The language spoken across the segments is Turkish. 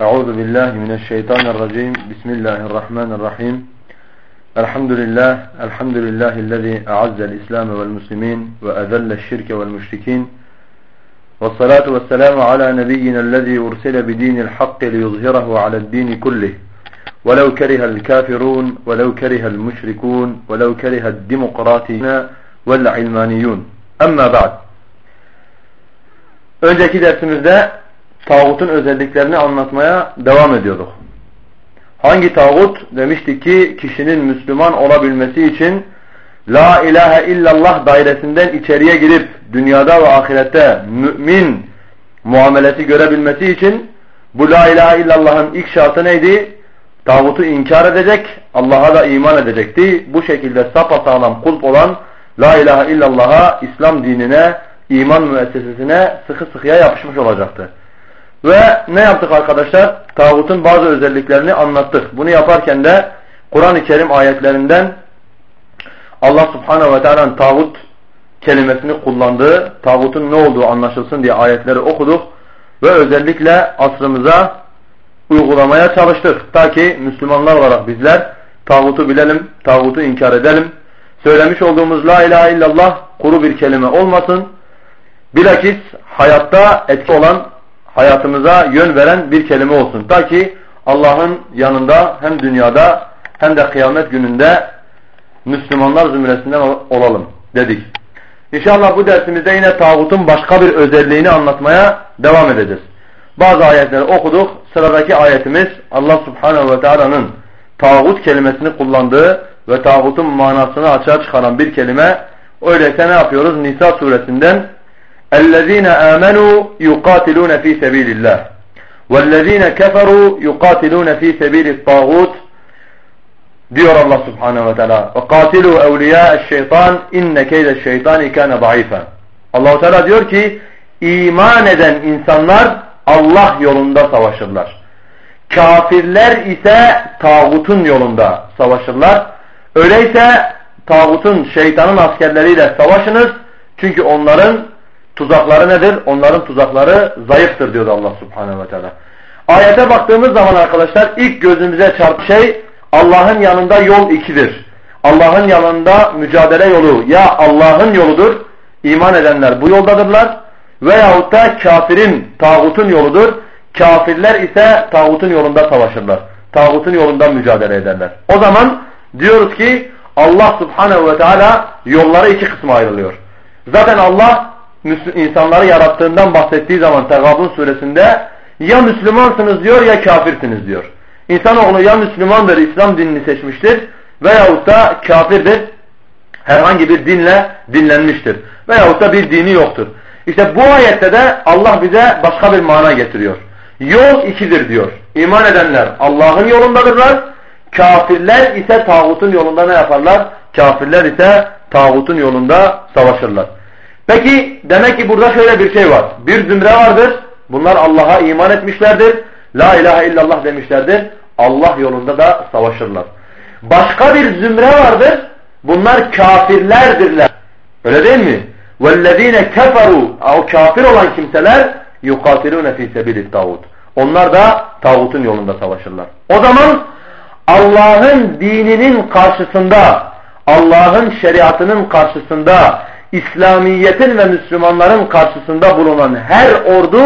أعوذ بالله من الشيطان الرجيم. بسم الله الرحمن الرحيم. الحمد لله الحمد لله الذي أعز الإسلام والمسلمين وأذل الشرك والمشركين. والصلاة والسلام على نبينا الذي أرسل بدين الحق ليظهره على الدين كله. ولو كره الكافرون ولو كره المشركون ولو كره الديمقراطيون والعلمانيون. أما بعد. Önceki dersimizde tağutun özelliklerini anlatmaya devam ediyorduk. Hangi tağut? Demiştik ki kişinin Müslüman olabilmesi için La ilahe illallah dairesinden içeriye girip dünyada ve ahirette mümin muamelesi görebilmesi için bu La ilahe illallah'ın ilk şartı neydi? Tağutu inkar edecek, Allah'a da iman edecekti. Bu şekilde sapasağlam kulp olan La ilahe illallah'a, İslam dinine, iman müessesesine sıkı sıkıya yapışmış olacaktı. Ve ne yaptık arkadaşlar? Tağutun bazı özelliklerini anlattık. Bunu yaparken de Kur'an-ı Kerim ayetlerinden Allah subhanehu ve teala'nın tağut kelimesini kullandığı, tağutun ne olduğu anlaşılsın diye ayetleri okuduk. Ve özellikle asrımıza uygulamaya çalıştık. Ta ki Müslümanlar olarak bizler tağutu bilelim, tağutu inkar edelim. Söylemiş olduğumuz la ilahe illallah kuru bir kelime olmasın. Bilakis hayatta etki olan, hayatımıza yön veren bir kelime olsun. Ta ki Allah'ın yanında hem dünyada hem de kıyamet gününde Müslümanlar zümresinden olalım dedik. İnşallah bu dersimizde yine tağutun başka bir özelliğini anlatmaya devam edeceğiz. Bazı ayetleri okuduk. Sıradaki ayetimiz Allah subhanehu ve teala'nın tağut kelimesini kullandığı ve tağutun manasını açığa çıkaran bir kelime. Öyleyse ne yapıyoruz? Nisa suresinden اَلَّذ۪ينَ آمَنُوا يُقَاتِلُونَ ف۪ي سَب۪يلِ اللّٰهِ وَالَّذ۪ينَ كَفَرُوا يُقَاتِلُونَ ف۪ي سَب۪يلِ الطَّاغُوتِ diyor Allah subhanehu ve teala وَقَاتِلُوا اَوْلِيَاءَ الشَّيْطَانِ اِنَّ كَيْدَ الشَّيْطَانِ كَانَ ضَعِيفًا allah Teala diyor ki iman eden insanlar Allah yolunda savaşırlar. Kafirler ise tağutun yolunda savaşırlar. Öyleyse tağutun, şeytanın askerleriyle savaşınız. Çünkü onların tuzakları nedir? Onların tuzakları zayıftır diyor Allah subhanehu ve teala. Ayete baktığımız zaman arkadaşlar ilk gözümüze çarpan şey Allah'ın yanında yol ikidir. Allah'ın yanında mücadele yolu ya Allah'ın yoludur. İman edenler bu yoldadırlar. Veyahut da kafirin, tağutun yoludur. Kafirler ise tağutun yolunda savaşırlar. Tağutun yolunda mücadele ederler. O zaman diyoruz ki Allah subhanehu ve teala yolları iki kısma ayrılıyor. Zaten Allah insanları yarattığından bahsettiği zaman Tegabun suresinde ya Müslümansınız diyor ya kafirsiniz diyor. İnsanoğlu ya Müslümandır, İslam dinini seçmiştir veyahut da kafirdir, herhangi bir dinle dinlenmiştir. Veyahut da bir dini yoktur. İşte bu ayette de Allah bize başka bir mana getiriyor. Yol ikidir diyor. İman edenler Allah'ın yolundadırlar. Kafirler ise tağutun yolunda ne yaparlar? Kafirler ise tağutun yolunda savaşırlar. Peki demek ki burada şöyle bir şey var. Bir zümre vardır. Bunlar Allah'a iman etmişlerdir. La ilahe illallah demişlerdir. Allah yolunda da savaşırlar. Başka bir zümre vardır. Bunlar kafirlerdirler. Öyle değil mi? وَالَّذ۪ينَ كَفَرُوا O kafir olan kimseler يُقَاتِلُونَ ف۪ي سَبِيلِ الطَّاغُوتِ Onlar da tağutun yolunda savaşırlar. O zaman Allah'ın dininin karşısında, Allah'ın şeriatının karşısında, İslamiyet'in ve Müslümanların karşısında bulunan her ordu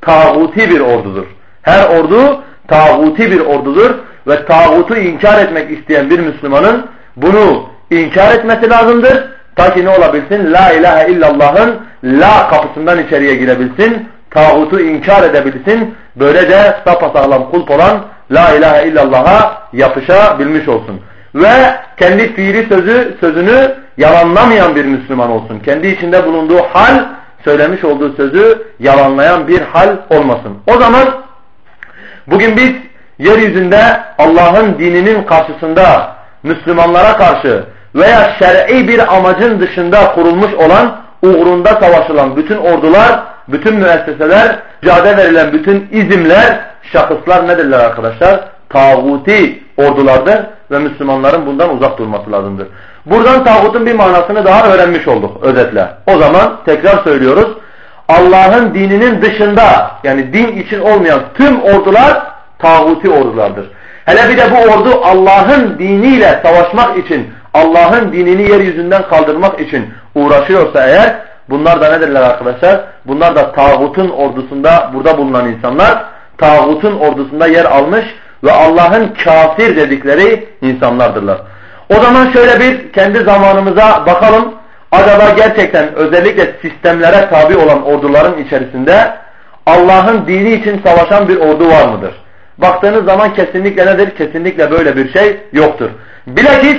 tağuti bir ordudur. Her ordu tağuti bir ordudur ve tağutu inkar etmek isteyen bir Müslümanın bunu inkar etmesi lazımdır. Ta ki ne olabilsin? La ilahe illallah'ın la kapısından içeriye girebilsin. Tağutu inkar edebilsin. Böyle de sapasağlam kulp olan la ilahe illallah'a yapışabilmiş olsun. Ve kendi fiili sözü sözünü yalanlamayan bir Müslüman olsun. Kendi içinde bulunduğu hal söylemiş olduğu sözü yalanlayan bir hal olmasın. O zaman bugün biz yeryüzünde Allah'ın dininin karşısında Müslümanlara karşı veya şer'i bir amacın dışında kurulmuş olan, uğrunda savaşılan bütün ordular, bütün müesseseler, mücadele verilen bütün izimler, şahıslar nedirler arkadaşlar? Tağuti ordulardır ve Müslümanların bundan uzak durması lazımdır. Buradan tağutun bir manasını daha öğrenmiş olduk özetle. O zaman tekrar söylüyoruz. Allah'ın dininin dışında yani din için olmayan tüm ordular tağuti ordulardır. Hele bir de bu ordu Allah'ın diniyle savaşmak için, Allah'ın dinini yeryüzünden kaldırmak için uğraşıyorsa eğer bunlar da nedirler arkadaşlar? Bunlar da tağutun ordusunda burada bulunan insanlar tağutun ordusunda yer almış ve Allah'ın kafir dedikleri insanlardırlar. O zaman şöyle bir kendi zamanımıza bakalım. Acaba gerçekten özellikle sistemlere tabi olan orduların içerisinde Allah'ın dini için savaşan bir ordu var mıdır? Baktığınız zaman kesinlikle nedir? Kesinlikle böyle bir şey yoktur. Bilakis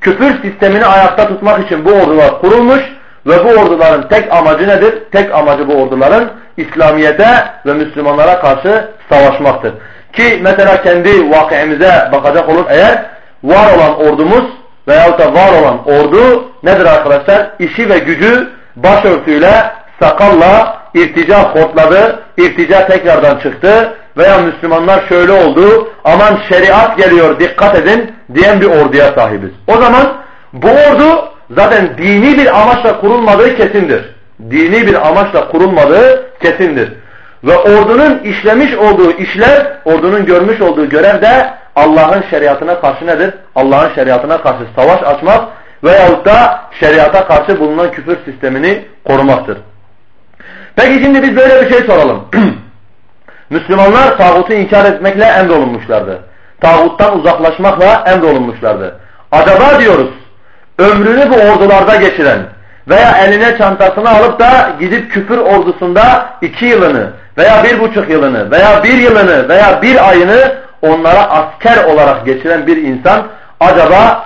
küfür sistemini ayakta tutmak için bu ordular kurulmuş ve bu orduların tek amacı nedir? Tek amacı bu orduların İslamiyet'e ve Müslümanlara karşı savaşmaktır. Ki mesela kendi vakıemize bakacak olur eğer var olan ordumuz veyahut da var olan ordu nedir arkadaşlar? İşi ve gücü başörtüyle, sakalla irtica hortladı, irtica tekrardan çıktı veya Müslümanlar şöyle oldu, aman şeriat geliyor dikkat edin diyen bir orduya sahibiz. O zaman bu ordu zaten dini bir amaçla kurulmadığı kesindir. Dini bir amaçla kurulmadığı kesindir. Ve ordunun işlemiş olduğu işler, ordunun görmüş olduğu görev de Allah'ın şeriatına karşı nedir? Allah'ın şeriatına karşı savaş açmak veyahut da şeriata karşı bulunan küfür sistemini korumaktır. Peki şimdi biz böyle bir şey soralım. Müslümanlar tağutu inkar etmekle emrolunmuşlardı. Tağuttan uzaklaşmakla emrolunmuşlardı. Acaba diyoruz ömrünü bu ordularda geçiren veya eline çantasını alıp da gidip küfür ordusunda iki yılını veya bir buçuk yılını veya bir yılını veya bir ayını onlara asker olarak geçiren bir insan acaba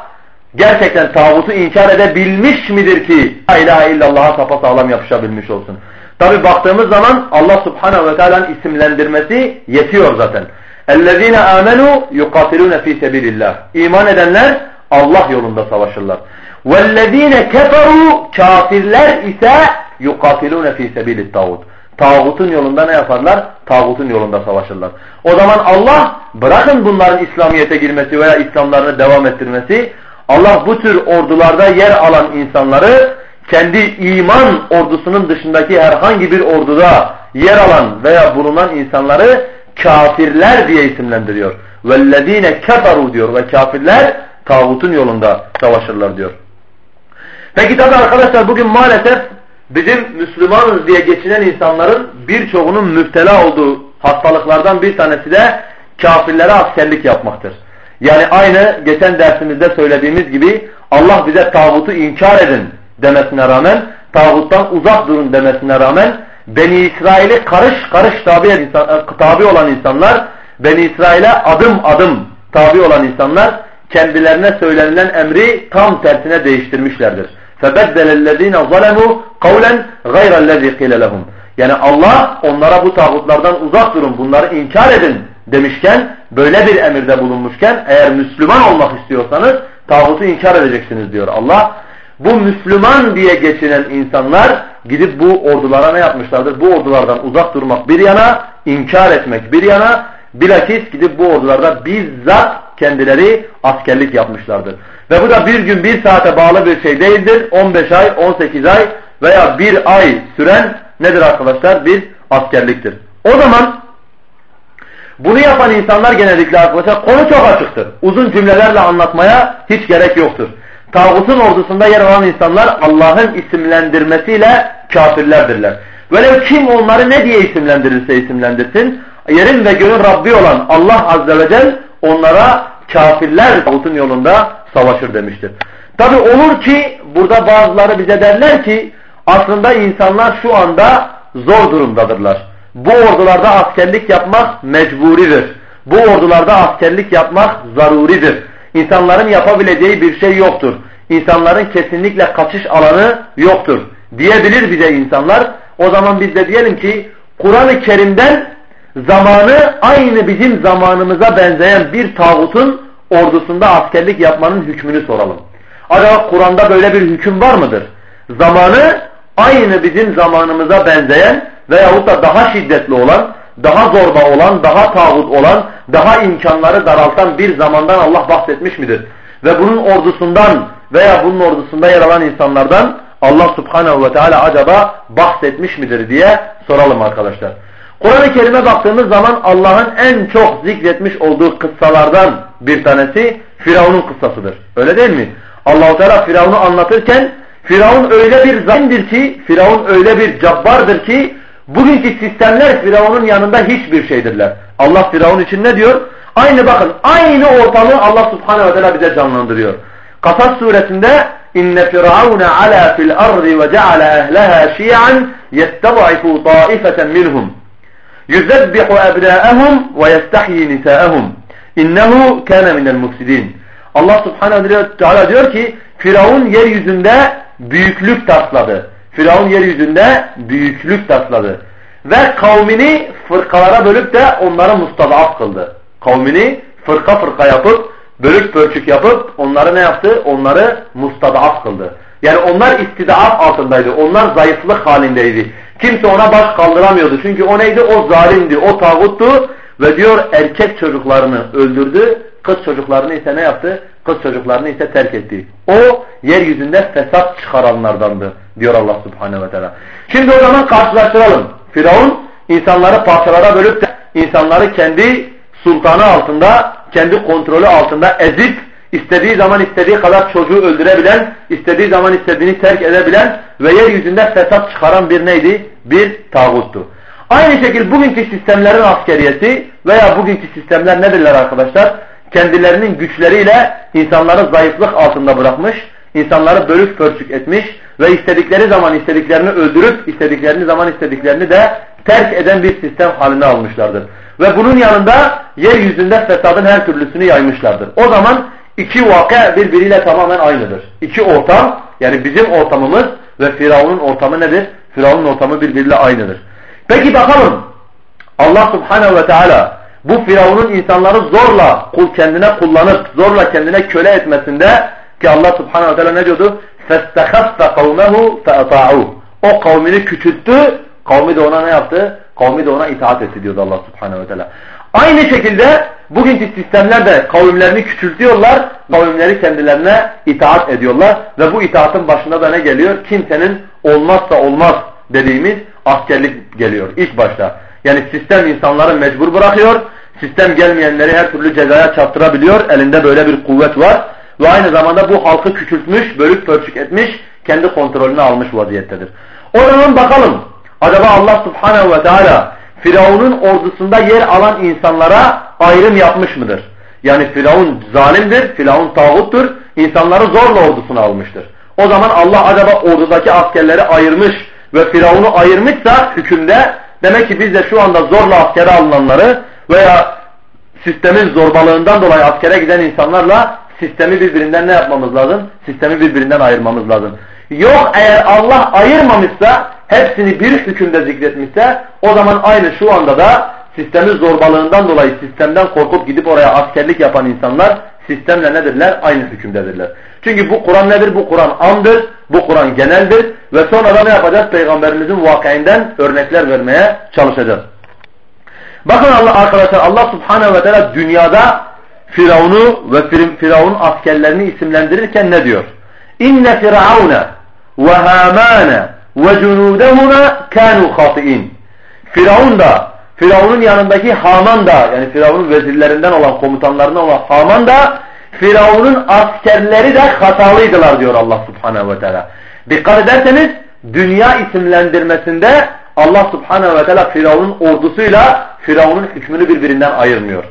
gerçekten tağutu inkar edebilmiş midir ki la ilahe illallah'a sapasağlam yapışabilmiş olsun. Tabi baktığımız zaman Allah subhanehu ve teala'nın isimlendirmesi yetiyor zaten. اَلَّذ۪ينَ آمَنُوا يُقَاتِلُونَ ف۪ي سَب۪يلِ اللّٰهِ İman edenler Allah yolunda savaşırlar. وَالَّذ۪ينَ كَفَرُوا Kafirler ise يُقَاتِلُونَ ف۪ي سَب۪يلِ التَّاغُوتِ Tağutun yolunda ne yaparlar? Tağutun yolunda savaşırlar. O zaman Allah bırakın bunların İslamiyet'e girmesi veya İslamlarını devam ettirmesi Allah bu tür ordularda yer alan insanları kendi iman ordusunun dışındaki herhangi bir orduda yer alan veya bulunan insanları kafirler diye isimlendiriyor. وَالَّذ۪ينَ كَفَرُوا diyor ve kafirler tağutun yolunda savaşırlar diyor. Peki tabi arkadaşlar bugün maalesef bizim Müslümanız diye geçinen insanların birçoğunun müptela olduğu hastalıklardan bir tanesi de kafirlere askerlik yapmaktır. Yani aynı geçen dersimizde söylediğimiz gibi Allah bize tağutu inkar edin demesine rağmen, tağuttan uzak durun demesine rağmen Beni İsrail'e karış karış tabi, e, tabi olan insanlar, Beni İsrail'e adım adım tabi olan insanlar kendilerine söylenilen emri tam tersine değiştirmişlerdir. فَبَدَّلَ الَّذ۪ينَ ظَلَمُوا قَوْلًا غَيْرَ الَّذ۪ي قِيلَ لَهُمْ Yani Allah onlara bu tağutlardan uzak durun, bunları inkar edin demişken, böyle bir emirde bulunmuşken, eğer Müslüman olmak istiyorsanız tağutu inkar edeceksiniz diyor Allah. Bu Müslüman diye geçinen insanlar gidip bu ordulara ne yapmışlardır? Bu ordulardan uzak durmak bir yana, inkar etmek bir yana, bilakis gidip bu ordularda bizzat kendileri askerlik yapmışlardır. Ve bu da bir gün bir saate bağlı bir şey değildir. 15 ay, 18 ay veya bir ay süren nedir arkadaşlar? Bir askerliktir. O zaman bunu yapan insanlar genellikle arkadaşlar konu çok açıktır. Uzun cümlelerle anlatmaya hiç gerek yoktur. Tağutun ordusunda yer alan insanlar Allah'ın isimlendirmesiyle kafirlerdirler. Velev kim onları ne diye isimlendirirse isimlendirsin, yerin ve göğün Rabbi olan Allah Azze ve Celle onlara kafirler tağutun yolunda savaşır demiştir. Tabi olur ki burada bazıları bize derler ki aslında insanlar şu anda zor durumdadırlar. Bu ordularda askerlik yapmak mecburidir. Bu ordularda askerlik yapmak zaruridir. İnsanların yapabileceği bir şey yoktur. İnsanların kesinlikle kaçış alanı yoktur. Diyebilir bize insanlar. O zaman biz de diyelim ki Kur'an-ı Kerim'den zamanı aynı bizim zamanımıza benzeyen bir tağutun ordusunda askerlik yapmanın hükmünü soralım. Acaba Kur'an'da böyle bir hüküm var mıdır? Zamanı aynı bizim zamanımıza benzeyen veyahut da daha şiddetli olan, daha zorba olan, daha tağut olan, daha imkanları daraltan bir zamandan Allah bahsetmiş midir? Ve bunun ordusundan veya bunun ordusunda yer alan insanlardan Allah subhanehu ve teala acaba bahsetmiş midir diye soralım arkadaşlar. Kur'an-ı Kerim'e baktığımız zaman Allah'ın en çok zikretmiş olduğu kıssalardan bir tanesi Firavun'un kıssasıdır. Öyle değil mi? Allah-u Teala Firavun'u anlatırken Firavun öyle bir zalimdir ki, Firavun öyle bir cabbardır ki bugünkü sistemler Firavun'un yanında hiçbir şeydirler. Allah Firavun için ne diyor? Aynı bakın, aynı ortamı Allah Subhanahu ve Teala bize canlandırıyor. Kasas suresinde inne firavune ala fil ardi ve ceale ehleha şi'an yestad'ifu taifeten minhum ebnâehum ve yestahyi nisâehum innehu kâne minel mufsidin Allah subhanehu ve teala diyor ki Firavun yeryüzünde büyüklük tasladı. Firavun yeryüzünde büyüklük tasladı. Ve kavmini fırkalara bölüp de onları mustadaf kıldı. Kavmini fırka fırka yapıp bölük pörçük yapıp onları ne yaptı? Onları mustadaf kıldı. Yani onlar istidaf altındaydı. Onlar zayıflık halindeydi. Kimse ona baş kaldıramıyordu. Çünkü o neydi? O zalimdi, o tağuttu ve diyor erkek çocuklarını öldürdü. Kız çocuklarını ise ne yaptı? Kız çocuklarını ise terk etti. O yeryüzünde fesat çıkaranlardandı diyor Allah subhanehu ve teala. Şimdi o zaman karşılaştıralım. Firavun insanları parçalara bölüp de insanları kendi sultanı altında, kendi kontrolü altında ezip istediği zaman istediği kadar çocuğu öldürebilen, istediği zaman istediğini terk edebilen ve yeryüzünde fesat çıkaran bir neydi? Bir tağuttu. Aynı şekilde bugünkü sistemlerin askeriyeti veya bugünkü sistemler nedirler arkadaşlar? Kendilerinin güçleriyle insanları zayıflık altında bırakmış, insanları bölük pörçük etmiş ve istedikleri zaman istediklerini öldürüp istediklerini zaman istediklerini de terk eden bir sistem haline almışlardır. Ve bunun yanında yeryüzünde fesadın her türlüsünü yaymışlardır. O zaman iki vakı birbiriyle tamamen aynıdır. İki ortam yani bizim ortamımız ve Firavun'un ortamı nedir? Firavun'un ortamı birbiriyle aynıdır. Peki bakalım Allah subhanehu ve teala bu Firavun'un insanları zorla kul kendine kullanıp zorla kendine köle etmesinde ki Allah subhanehu ve teala ne diyordu? فَاسْتَخَفَّ قَوْمَهُ فَأَطَاعُوا O kavmini küçülttü, kavmi de ona ne yaptı? Kavmi de ona itaat etti diyordu Allah subhanehu ve teala. Aynı şekilde bugünkü sistemler de kavimlerini küçültüyorlar, kavimleri kendilerine itaat ediyorlar ve bu itaatın başında da ne geliyor? Kimsenin olmazsa olmaz dediğimiz askerlik geliyor ilk başta. Yani sistem insanları mecbur bırakıyor, sistem gelmeyenleri her türlü cezaya çarptırabiliyor, elinde böyle bir kuvvet var ve aynı zamanda bu halkı küçültmüş, bölük pörçük etmiş, kendi kontrolünü almış vaziyettedir. O zaman bakalım acaba Allah subhanehu ve teala Firavun'un ordusunda yer alan insanlara ayrım yapmış mıdır? Yani Firavun zalimdir, Firavun tağuttur, insanları zorla ordusuna almıştır. O zaman Allah acaba ordudaki askerleri ayırmış ve Firavun'u ayırmışsa hükümde demek ki biz de şu anda zorla askere alınanları veya sistemin zorbalığından dolayı askere giden insanlarla sistemi birbirinden ne yapmamız lazım? Sistemi birbirinden ayırmamız lazım. Yok eğer Allah ayırmamışsa hepsini bir hükümde zikretmişse o zaman aynı şu anda da sistemin zorbalığından dolayı sistemden korkup gidip oraya askerlik yapan insanlar sistemle nedirler? Aynı hükümdedirler. Çünkü bu Kur'an nedir? Bu Kur'an andır, bu Kur'an geneldir ve sonra da ne yapacağız? Peygamberimizin vakainden örnekler vermeye çalışacağız. Bakın Allah arkadaşlar Allah Subhanahu ve Teala dünyada Firavun'u ve Firavun askerlerini isimlendirirken ne diyor? İnne firavune ve hamane ve cunudehuma kanu khati'in. Firavun da Firavun'un yanındaki Haman da yani Firavun'un vezirlerinden olan komutanlarından olan Haman da Firavun'un askerleri de hatalıydılar diyor Allah subhanehu ve teala. Dikkat ederseniz dünya isimlendirmesinde Allah subhanehu ve teala Firavun'un ordusuyla Firavun'un hükmünü birbirinden ayırmıyor.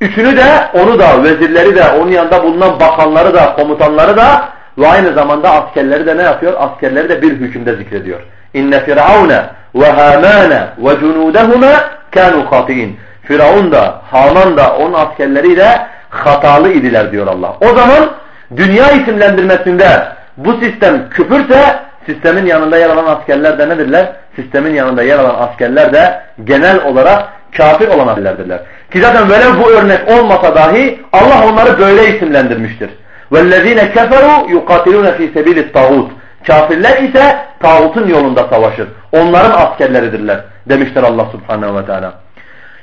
Üçünü de onu da vezirleri de onun yanında bulunan bakanları da komutanları da ve aynı zamanda askerleri de ne yapıyor? Askerleri de bir hükümde zikrediyor. İnne firavune ve hamane ve cunudehuma kanu hatiin. Firavun da Haman da onun askerleriyle hatalı idiler diyor Allah. O zaman dünya isimlendirmesinde bu sistem küfürse sistemin yanında yer alan askerler de nedirler? Sistemin yanında yer alan askerler de genel olarak kafir olan askerlerdirler. Ki zaten velev bu örnek olmasa dahi Allah onları böyle isimlendirmiştir. وَالَّذ۪ينَ كَفَرُوا يُقَاتِلُونَ ف۪ي سَب۪يلِ الطَّاغُوتِ Kafirler ise tağutun yolunda savaşır. Onların askerleridirler demişler Allah subhanehu ve teala.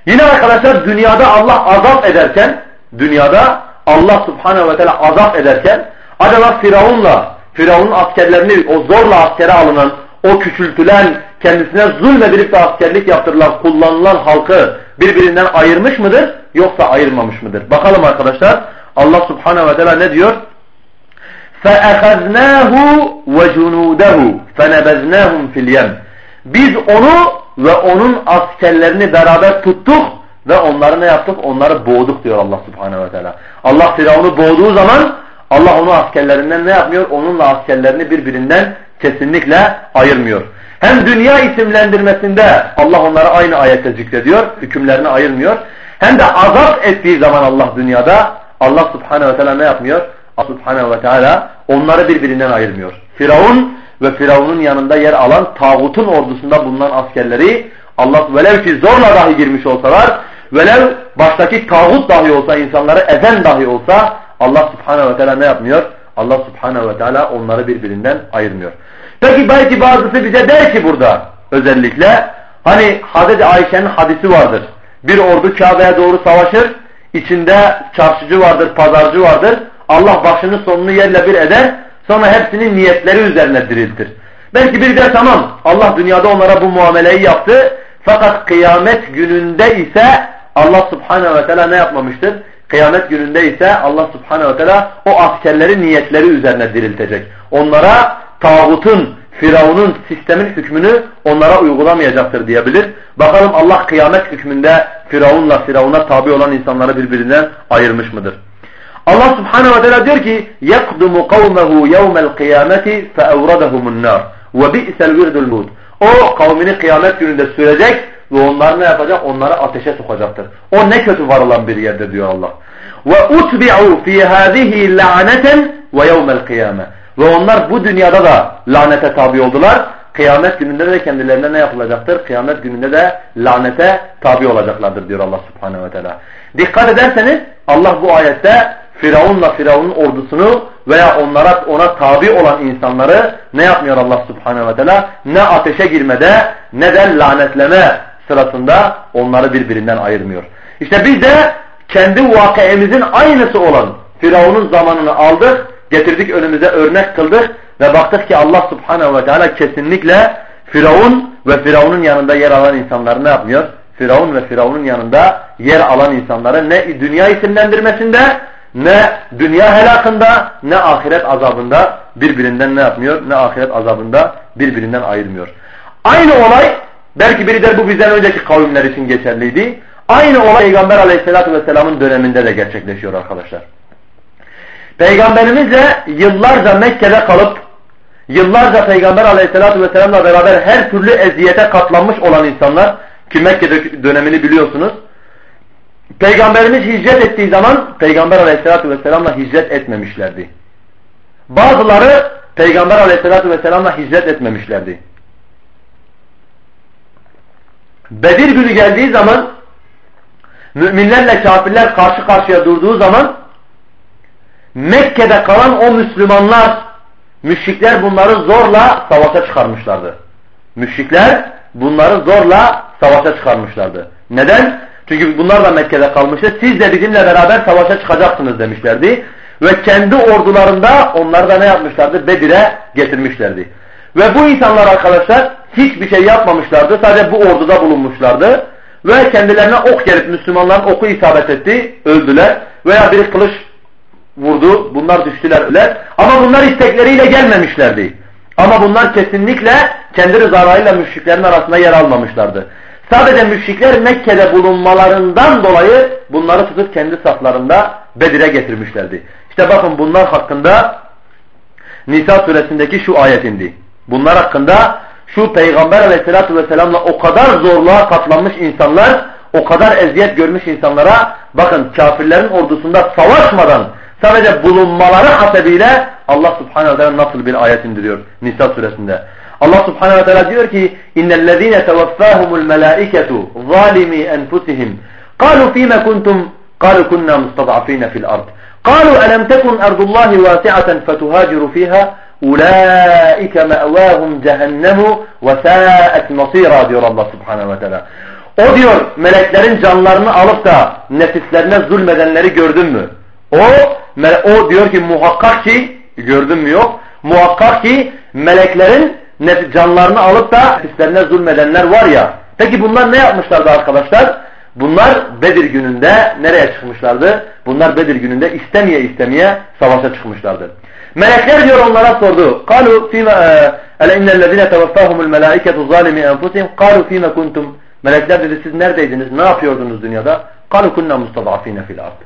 Yine arkadaşlar dünyada Allah azap ederken dünyada Allah subhanehu ve teala azap ederken acaba Firavun'la Firavun'un askerlerini o zorla askere alınan o küçültülen kendisine zulmedilip de askerlik yaptırılan, kullanılan halkı birbirinden ayırmış mıdır? Yoksa ayırmamış mıdır? Bakalım arkadaşlar. Allah subhanehu ve teala ne diyor? فَأَخَذْنَاهُ وَجُنُودَهُ فَنَبَذْنَاهُمْ فِي الْيَمْ Biz onu ve onun askerlerini beraber tuttuk ve onları ne yaptık? Onları boğduk diyor Allah subhanehu ve teala. Allah Firavun'u boğduğu zaman Allah onu askerlerinden ne yapmıyor? Onunla askerlerini birbirinden kesinlikle ayırmıyor. Hem dünya isimlendirmesinde Allah onları aynı ayette zikrediyor, hükümlerini ayırmıyor. Hem de azap ettiği zaman Allah dünyada Allah subhanehu ve teala ne yapmıyor? Allah subhanehu ve teala onları birbirinden ayırmıyor. Firavun ve Firavun'un yanında yer alan tağutun ordusunda bulunan askerleri Allah velev ki zorla dahi girmiş olsalar velev baştaki tağut dahi olsa insanları ezen dahi olsa Allah subhanehu ve teala ne yapmıyor? Allah subhanehu ve teala onları birbirinden ayırmıyor. Peki belki bazısı bize der ki burada özellikle hani Hazreti Ayşe'nin hadisi vardır. Bir ordu Kabe'ye doğru savaşır. İçinde çarşıcı vardır, pazarcı vardır. Allah başını sonunu yerle bir eder. Sonra hepsinin niyetleri üzerine diriltir. Belki bir der tamam Allah dünyada onlara bu muameleyi yaptı. Fakat kıyamet gününde ise Allah subhanehu ve teala ne yapmamıştır? Kıyamet gününde ise Allah subhanehu ve teala o askerlerin niyetleri üzerine diriltecek. Onlara tağutun, Firavun'un sistemin hükmünü onlara uygulamayacaktır diyebilir. Bakalım Allah kıyamet hükmünde Firavun'la Firavun'a tabi olan insanları birbirinden ayırmış mıdır? Allah subhanehu ve teala diyor ki يَقْدُمُ قَوْمَهُ يَوْمَ الْقِيَامَةِ فَاَوْرَدَهُمُ النَّارِ وَبِئْسَ الْوِرْدُ الْمُودُ O kavmini kıyamet gününde sürecek ve onlar ne yapacak? Onları ateşe sokacaktır. O ne kötü varılan bir yerdir diyor Allah. وَاُتْبِعُوا فِي هَذِهِ لَعَنَةً وَيَوْمَ الْقِيَامَةِ ve onlar bu dünyada da lanete tabi oldular. Kıyamet gününde de kendilerine ne yapılacaktır? Kıyamet gününde de lanete tabi olacaklardır diyor Allah subhanehu ve teala. Dikkat ederseniz Allah bu ayette Firavun'la Firavun'un ordusunu veya onlara ona tabi olan insanları ne yapmıyor Allah subhanehu ve teala? Ne ateşe girmede ne de lanetleme sırasında onları birbirinden ayırmıyor. İşte biz de kendi vakıemizin aynısı olan Firavun'un zamanını aldık, getirdik önümüze örnek kıldık ve baktık ki Allah subhanehu ve teala kesinlikle Firavun ve Firavun'un yanında yer alan insanları ne yapmıyor? Firavun ve Firavun'un yanında yer alan insanları ne dünya isimlendirmesinde ne dünya helakında ne ahiret azabında birbirinden ne yapmıyor? Ne ahiret azabında birbirinden ayırmıyor. Aynı olay belki biri der bu bizden önceki kavimler için geçerliydi. Aynı olay Peygamber aleyhissalatü vesselamın döneminde de gerçekleşiyor arkadaşlar. Peygamberimizle yıllarca Mekke'de kalıp yıllarca Peygamber aleyhissalatü vesselamla beraber her türlü eziyete katlanmış olan insanlar ki Mekke dönemini biliyorsunuz. Peygamberimiz hicret ettiği zaman Peygamber aleyhissalatü vesselamla hicret etmemişlerdi. Bazıları Peygamber aleyhissalatü vesselamla hicret etmemişlerdi. Bedir günü geldiği zaman müminlerle kafirler karşı karşıya durduğu zaman Mekke'de kalan o Müslümanlar müşrikler bunları zorla savaşa çıkarmışlardı. Müşrikler bunları zorla savaşa çıkarmışlardı. Neden? Çünkü bunlar da Mekke'de kalmıştı. Siz de bizimle beraber savaşa çıkacaksınız demişlerdi. Ve kendi ordularında onları da ne yapmışlardı? Bedir'e getirmişlerdi. Ve bu insanlar arkadaşlar hiçbir şey yapmamışlardı. Sadece bu orduda bulunmuşlardı. Ve kendilerine ok gelip Müslümanların oku isabet etti. Öldüler. Veya biri kılıç vurdu. Bunlar düştüler. Öler. Ama bunlar istekleriyle gelmemişlerdi. Ama bunlar kesinlikle kendi rızalarıyla müşriklerin arasında yer almamışlardı. Sadece müşrikler Mekke'de bulunmalarından dolayı bunları tutup kendi saflarında Bedir'e getirmişlerdi. İşte bakın bunlar hakkında Nisa suresindeki şu ayet indi. Bunlar hakkında şu Peygamber aleyhissalatü vesselamla o kadar zorluğa katlanmış insanlar, o kadar eziyet görmüş insanlara bakın kafirlerin ordusunda savaşmadan sadece bulunmaları hasebiyle Allah subhanehu ve teala nasıl bir ayet indiriyor Nisa suresinde. Allah subhanehu ve teala diyor ki innellezine tevaffahumul melaiketu zalimi enfusihim qalu fima kuntum qalu kunna mustad'afina fil ard qalu alam tekun ardullahi vasi'atan fetuhaciru fiha ulaika ma'vahum cehennemu ve sa'at masira diyor Allah subhanehu ve teala. O diyor meleklerin canlarını alıp da nefislerine zulmedenleri gördün mü? O, o diyor ki muhakkak ki gördün mü yok? Muhakkak ki meleklerin canlarını alıp da nefislerine zulmedenler var ya. Peki bunlar ne yapmışlardı arkadaşlar? Bunlar Bedir gününde nereye çıkmışlardı? Bunlar Bedir gününde istemeye istemeye savaşa çıkmışlardı. Melekler diyor onlara sordu. قالوا فيما ألا إن الذين توفاهم الملائكة ظالمي أنفسهم قالوا فيما كنتم Melekler dedi siz neredeydiniz? Ne yapıyordunuz dünyada? قالوا كنا مستضعفين في الأرض.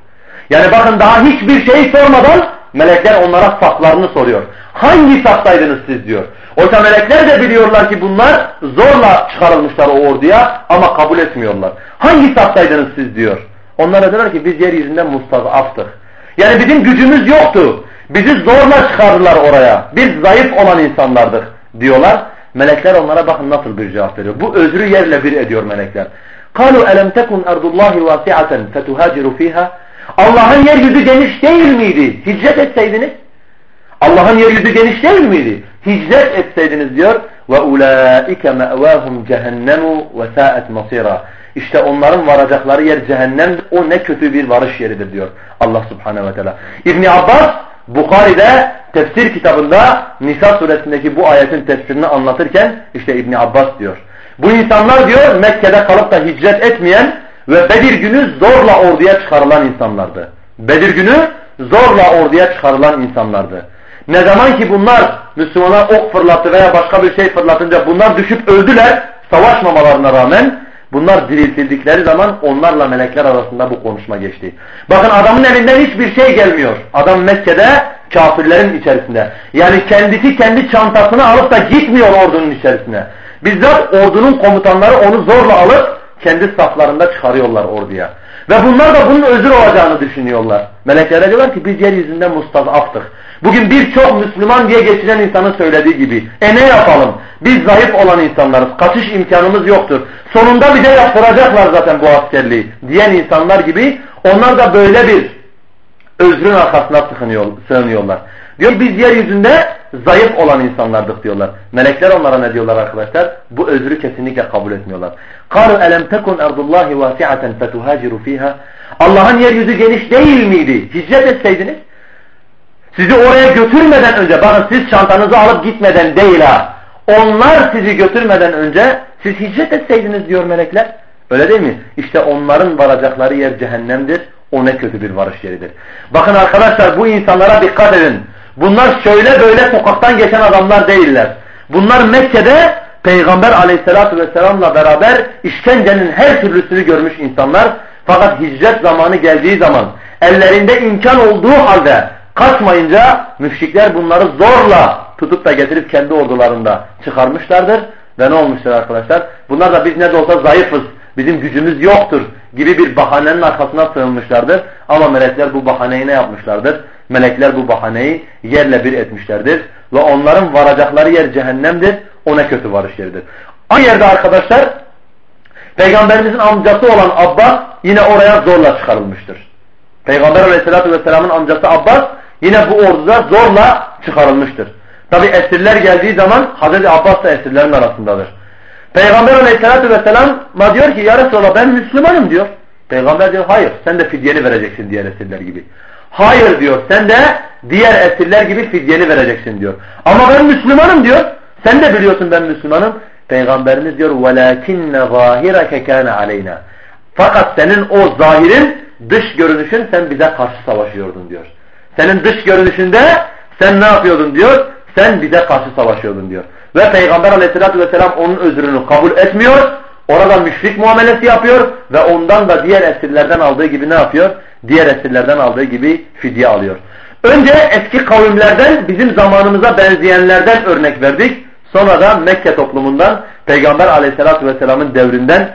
Yani bakın daha hiçbir şey sormadan melekler onlara saflarını soruyor. Hangi saftaydınız siz diyor. Oysa melekler de biliyorlar ki bunlar zorla çıkarılmışlar o orduya ama kabul etmiyorlar. Hangi saftaydınız siz diyor. Onlara diyorlar ki biz yeryüzünde mustazaftık. Yani bizim gücümüz yoktu. Bizi zorla çıkardılar oraya. Biz zayıf olan insanlardık diyorlar. Melekler onlara bakın nasıl bir cevap veriyor. Bu özrü yerle bir ediyor melekler. قَالُوا أَلَمْ تَكُنْ اَرْضُ اللّٰهِ وَاسِعَةً فَتُهَاجِرُ ف۪يهَا Allah'ın yeryüzü geniş değil miydi? Hicret etseydiniz. Allah'ın yeryüzü geniş değil miydi? Hicret etseydiniz diyor. Ve ulaike me'vahum cehennemu ve sa'et masira. İşte onların varacakları yer cehennem. O ne kötü bir varış yeridir diyor Allah subhanehu ve teala. ibn Abbas Bukhari'de tefsir kitabında Nisa suresindeki bu ayetin tefsirini anlatırken işte ibn Abbas diyor. Bu insanlar diyor Mekke'de kalıp da hicret etmeyen ve Bedir günü zorla orduya çıkarılan insanlardı. Bedir günü zorla orduya çıkarılan insanlardı. Ne zaman ki bunlar Müslümanlar ok fırlattı veya başka bir şey fırlatınca bunlar düşüp öldüler savaşmamalarına rağmen bunlar diriltildikleri zaman onlarla melekler arasında bu konuşma geçti. Bakın adamın elinden hiçbir şey gelmiyor. Adam Mekke'de kafirlerin içerisinde. Yani kendisi kendi çantasını alıp da gitmiyor ordunun içerisine. Bizzat ordunun komutanları onu zorla alıp kendi saflarında çıkarıyorlar orduya. Ve bunlar da bunun özür olacağını düşünüyorlar. Meleklere diyorlar ki biz yeryüzünde mustazaftık. Bugün birçok Müslüman diye geçinen insanın söylediği gibi. E ne yapalım? Biz zayıf olan insanlarız. Kaçış imkanımız yoktur. Sonunda bize yaptıracaklar zaten bu askerliği. Diyen insanlar gibi onlar da böyle bir özrün arkasına sığınıyorlar. Diyor biz yeryüzünde zayıf olan insanlardık diyorlar. Melekler onlara ne diyorlar arkadaşlar? Bu özrü kesinlikle kabul etmiyorlar. قَالُوا أَلَمْ تَكُنْ اَرْضُ اللّٰهِ وَاسِعَةً فَتُهَاجِرُ ف۪يهَا Allah'ın yeryüzü geniş değil miydi? Hicret etseydiniz. Sizi oraya götürmeden önce, bakın siz çantanızı alıp gitmeden değil ha. Onlar sizi götürmeden önce siz hicret etseydiniz diyor melekler. Öyle değil mi? İşte onların varacakları yer cehennemdir. O ne kötü bir varış yeridir. Bakın arkadaşlar bu insanlara dikkat edin. Bunlar şöyle böyle sokaktan geçen adamlar değiller. Bunlar Mekke'de Peygamber aleyhissalatü vesselamla beraber işkencenin her türlüsünü görmüş insanlar. Fakat hicret zamanı geldiği zaman ellerinde imkan olduğu halde kaçmayınca müşrikler bunları zorla tutup da getirip kendi ordularında çıkarmışlardır. Ve ne olmuştur arkadaşlar? Bunlar da biz ne de olsa zayıfız, bizim gücümüz yoktur gibi bir bahanenin arkasına sığınmışlardır. Ama melekler bu bahaneyi ne yapmışlardır? Melekler bu bahaneyi yerle bir etmişlerdir. Ve onların varacakları yer cehennemdir. O ne kötü varış yeridir. Aynı yerde arkadaşlar Peygamberimizin amcası olan Abbas yine oraya zorla çıkarılmıştır. Peygamber aleyhissalatü vesselamın amcası Abbas yine bu orduda zorla çıkarılmıştır. Tabi esirler geldiği zaman Hazreti Abbas da esirlerin arasındadır. Peygamber aleyhissalatü vesselam diyor ki ya Resulallah ben Müslümanım diyor. Peygamber diyor hayır sen de fidyeni vereceksin diğer esirler gibi. Hayır diyor sen de diğer esirler gibi fidyeni vereceksin diyor. Ama ben Müslümanım diyor. Sen de biliyorsun ben Müslümanım. Peygamberimiz diyor وَلَاكِنَّ ظَاهِرَكَ كَانَ عَلَيْنَا Fakat senin o zahirin dış görünüşün sen bize karşı savaşıyordun diyor. Senin dış görünüşünde sen ne yapıyordun diyor. Sen bize karşı savaşıyordun diyor. Ve Peygamber aleyhissalatü vesselam onun özrünü kabul etmiyor. Orada müşrik muamelesi yapıyor ve ondan da diğer esirlerden aldığı gibi ne yapıyor? Diğer esirlerden aldığı gibi fidye alıyor. Önce eski kavimlerden bizim zamanımıza benzeyenlerden örnek verdik. Sonra da Mekke toplumundan Peygamber aleyhissalatü vesselamın devrinden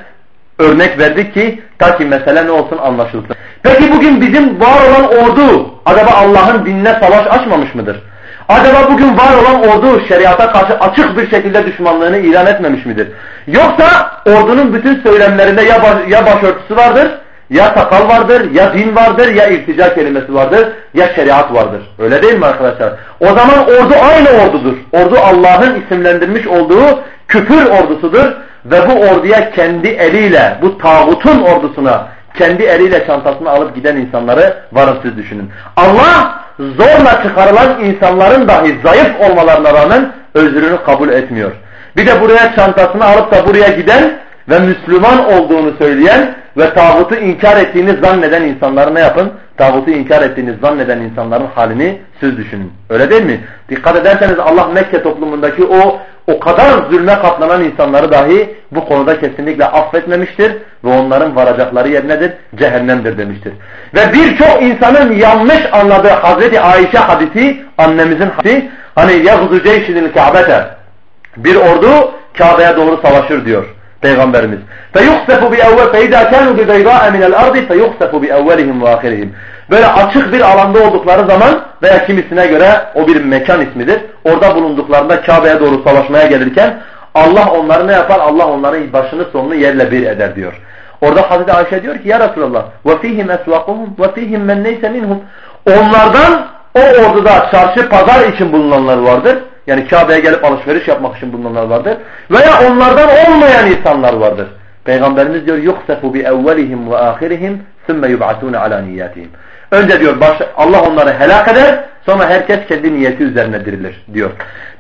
örnek verdik ki ta ki mesele ne olsun anlaşılsın. Peki bugün bizim var olan ordu acaba Allah'ın dinine savaş açmamış mıdır? Acaba bugün var olan ordu şeriata karşı açık bir şekilde düşmanlığını ilan etmemiş midir? Yoksa ordunun bütün söylemlerinde ya, baş, ya başörtüsü vardır, ya sakal vardır, ya din vardır, ya irtica kelimesi vardır, ya şeriat vardır. Öyle değil mi arkadaşlar? O zaman ordu aynı ordudur. Ordu Allah'ın isimlendirmiş olduğu küfür ordusudur. Ve bu orduya kendi eliyle, bu tağutun ordusuna kendi eliyle çantasını alıp giden insanları varın siz düşünün. Allah zorla çıkarılan insanların dahi zayıf olmalarına rağmen özrünü kabul etmiyor. Bir de buraya çantasını alıp da buraya giden ve Müslüman olduğunu söyleyen ve tağutu inkar ettiğini zanneden insanları ne yapın? Tağutu inkar ettiğini zanneden insanların halini siz düşünün. Öyle değil mi? Dikkat ederseniz Allah Mekke toplumundaki o o kadar zulme katlanan insanları dahi bu konuda kesinlikle affetmemiştir ve onların varacakları yer nedir? Cehennemdir demiştir. Ve birçok insanın yanlış anladığı Hazreti Ayşe hadisi, annemizin hadisi, hani يَغْزُ جَيْشِنِ الْكَعْبَةَ Bir ordu Kabe'ye doğru savaşır diyor. Peygamberimiz. فَيُخْسَفُ بِأَوَّلِ فَاِذَا كَانُوا بِبَيْضَاءَ مِنَ الْأَرْضِ فَيُخْسَفُ بِأَوَّلِهِمْ وَآخِرِهِمْ Böyle açık bir alanda oldukları zaman veya kimisine göre o bir mekan ismidir. Orada bulunduklarında Kabe'ye doğru savaşmaya gelirken Allah onları ne yapar? Allah onların başını sonunu yerle bir eder diyor. Orada Hazreti Ayşe diyor ki ya Resulallah وَفِيهِمْ أَسْوَاقُهُمْ وَفِيهِمْ مَنْ نَيْسَ مِنْهُمْ Onlardan o orduda çarşı pazar için bulunanlar vardır. Yani Kabe'ye gelip alışveriş yapmak için bulunanlar vardır. Veya onlardan olmayan insanlar vardır. Peygamberimiz diyor yuhsefu bi evvelihim ve ahirihim sümme yub'atun ala niyyatihim. Önce diyor baş, Allah onları helak eder sonra herkes kendi niyeti üzerine dirilir diyor.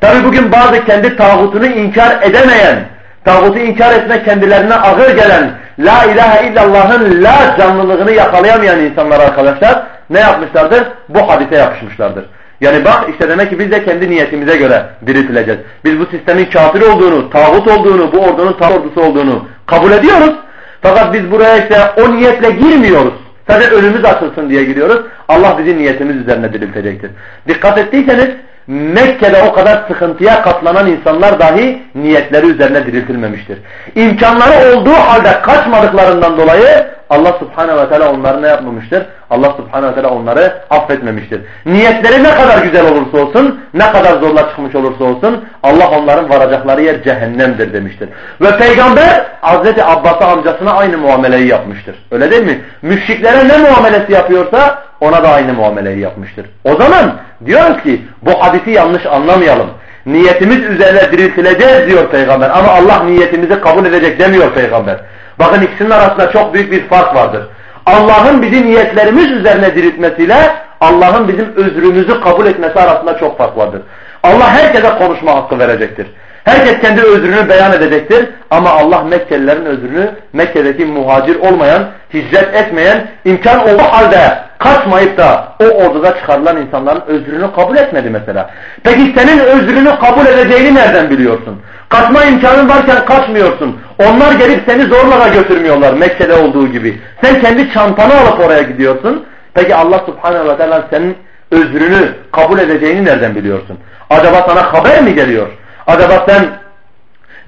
Tabi bugün bazı kendi tağutunu inkar edemeyen, tağutu inkar etme kendilerine ağır gelen, la ilahe illallah'ın la canlılığını yakalayamayan insanlar arkadaşlar ne yapmışlardır? Bu hadise yapışmışlardır. Yani bak işte demek ki biz de kendi niyetimize göre diriltileceğiz. Biz bu sistemin kafir olduğunu, tağut olduğunu, bu ordunun tağut ordusu olduğunu kabul ediyoruz. Fakat biz buraya işte o niyetle girmiyoruz. Sadece önümüz açılsın diye giriyoruz. Allah bizim niyetimiz üzerine diriltecektir. Dikkat ettiyseniz Mekke'de o kadar sıkıntıya katlanan insanlar dahi niyetleri üzerine diriltilmemiştir. İmkanları olduğu halde kaçmadıklarından dolayı Allah subhanehu ve teala onları ne yapmamıştır? Allah subhanehu ve teala onları affetmemiştir. Niyetleri ne kadar güzel olursa olsun, ne kadar zorla çıkmış olursa olsun Allah onların varacakları yer cehennemdir demiştir. Ve peygamber Hazreti Abbas'a amcasına aynı muameleyi yapmıştır. Öyle değil mi? Müşriklere ne muamelesi yapıyorsa ona da aynı muameleyi yapmıştır. O zaman diyoruz ki bu hadisi yanlış anlamayalım. Niyetimiz üzerine diriltileceğiz diyor peygamber ama Allah niyetimizi kabul edecek demiyor peygamber. Bakın ikisinin arasında çok büyük bir fark vardır. Allah'ın bizim niyetlerimiz üzerine diriltmesiyle Allah'ın bizim özrümüzü kabul etmesi arasında çok fark vardır. Allah herkese konuşma hakkı verecektir. Herkes kendi özrünü beyan edecektir ama Allah Mekkelilerin özrünü Mekke'deki muhacir olmayan, hicret etmeyen, imkan olduğu halde kaçmayıp da o orduda çıkarılan insanların özrünü kabul etmedi mesela. Peki senin özrünü kabul edeceğini nereden biliyorsun? Kaçma imkanın varken kaçmıyorsun. Onlar gelip seni zorla da götürmüyorlar Mekke'de olduğu gibi. Sen kendi çantanı alıp oraya gidiyorsun. Peki Allah subhanehu ve teala senin özrünü kabul edeceğini nereden biliyorsun? Acaba sana haber mi geliyor? Acaba sen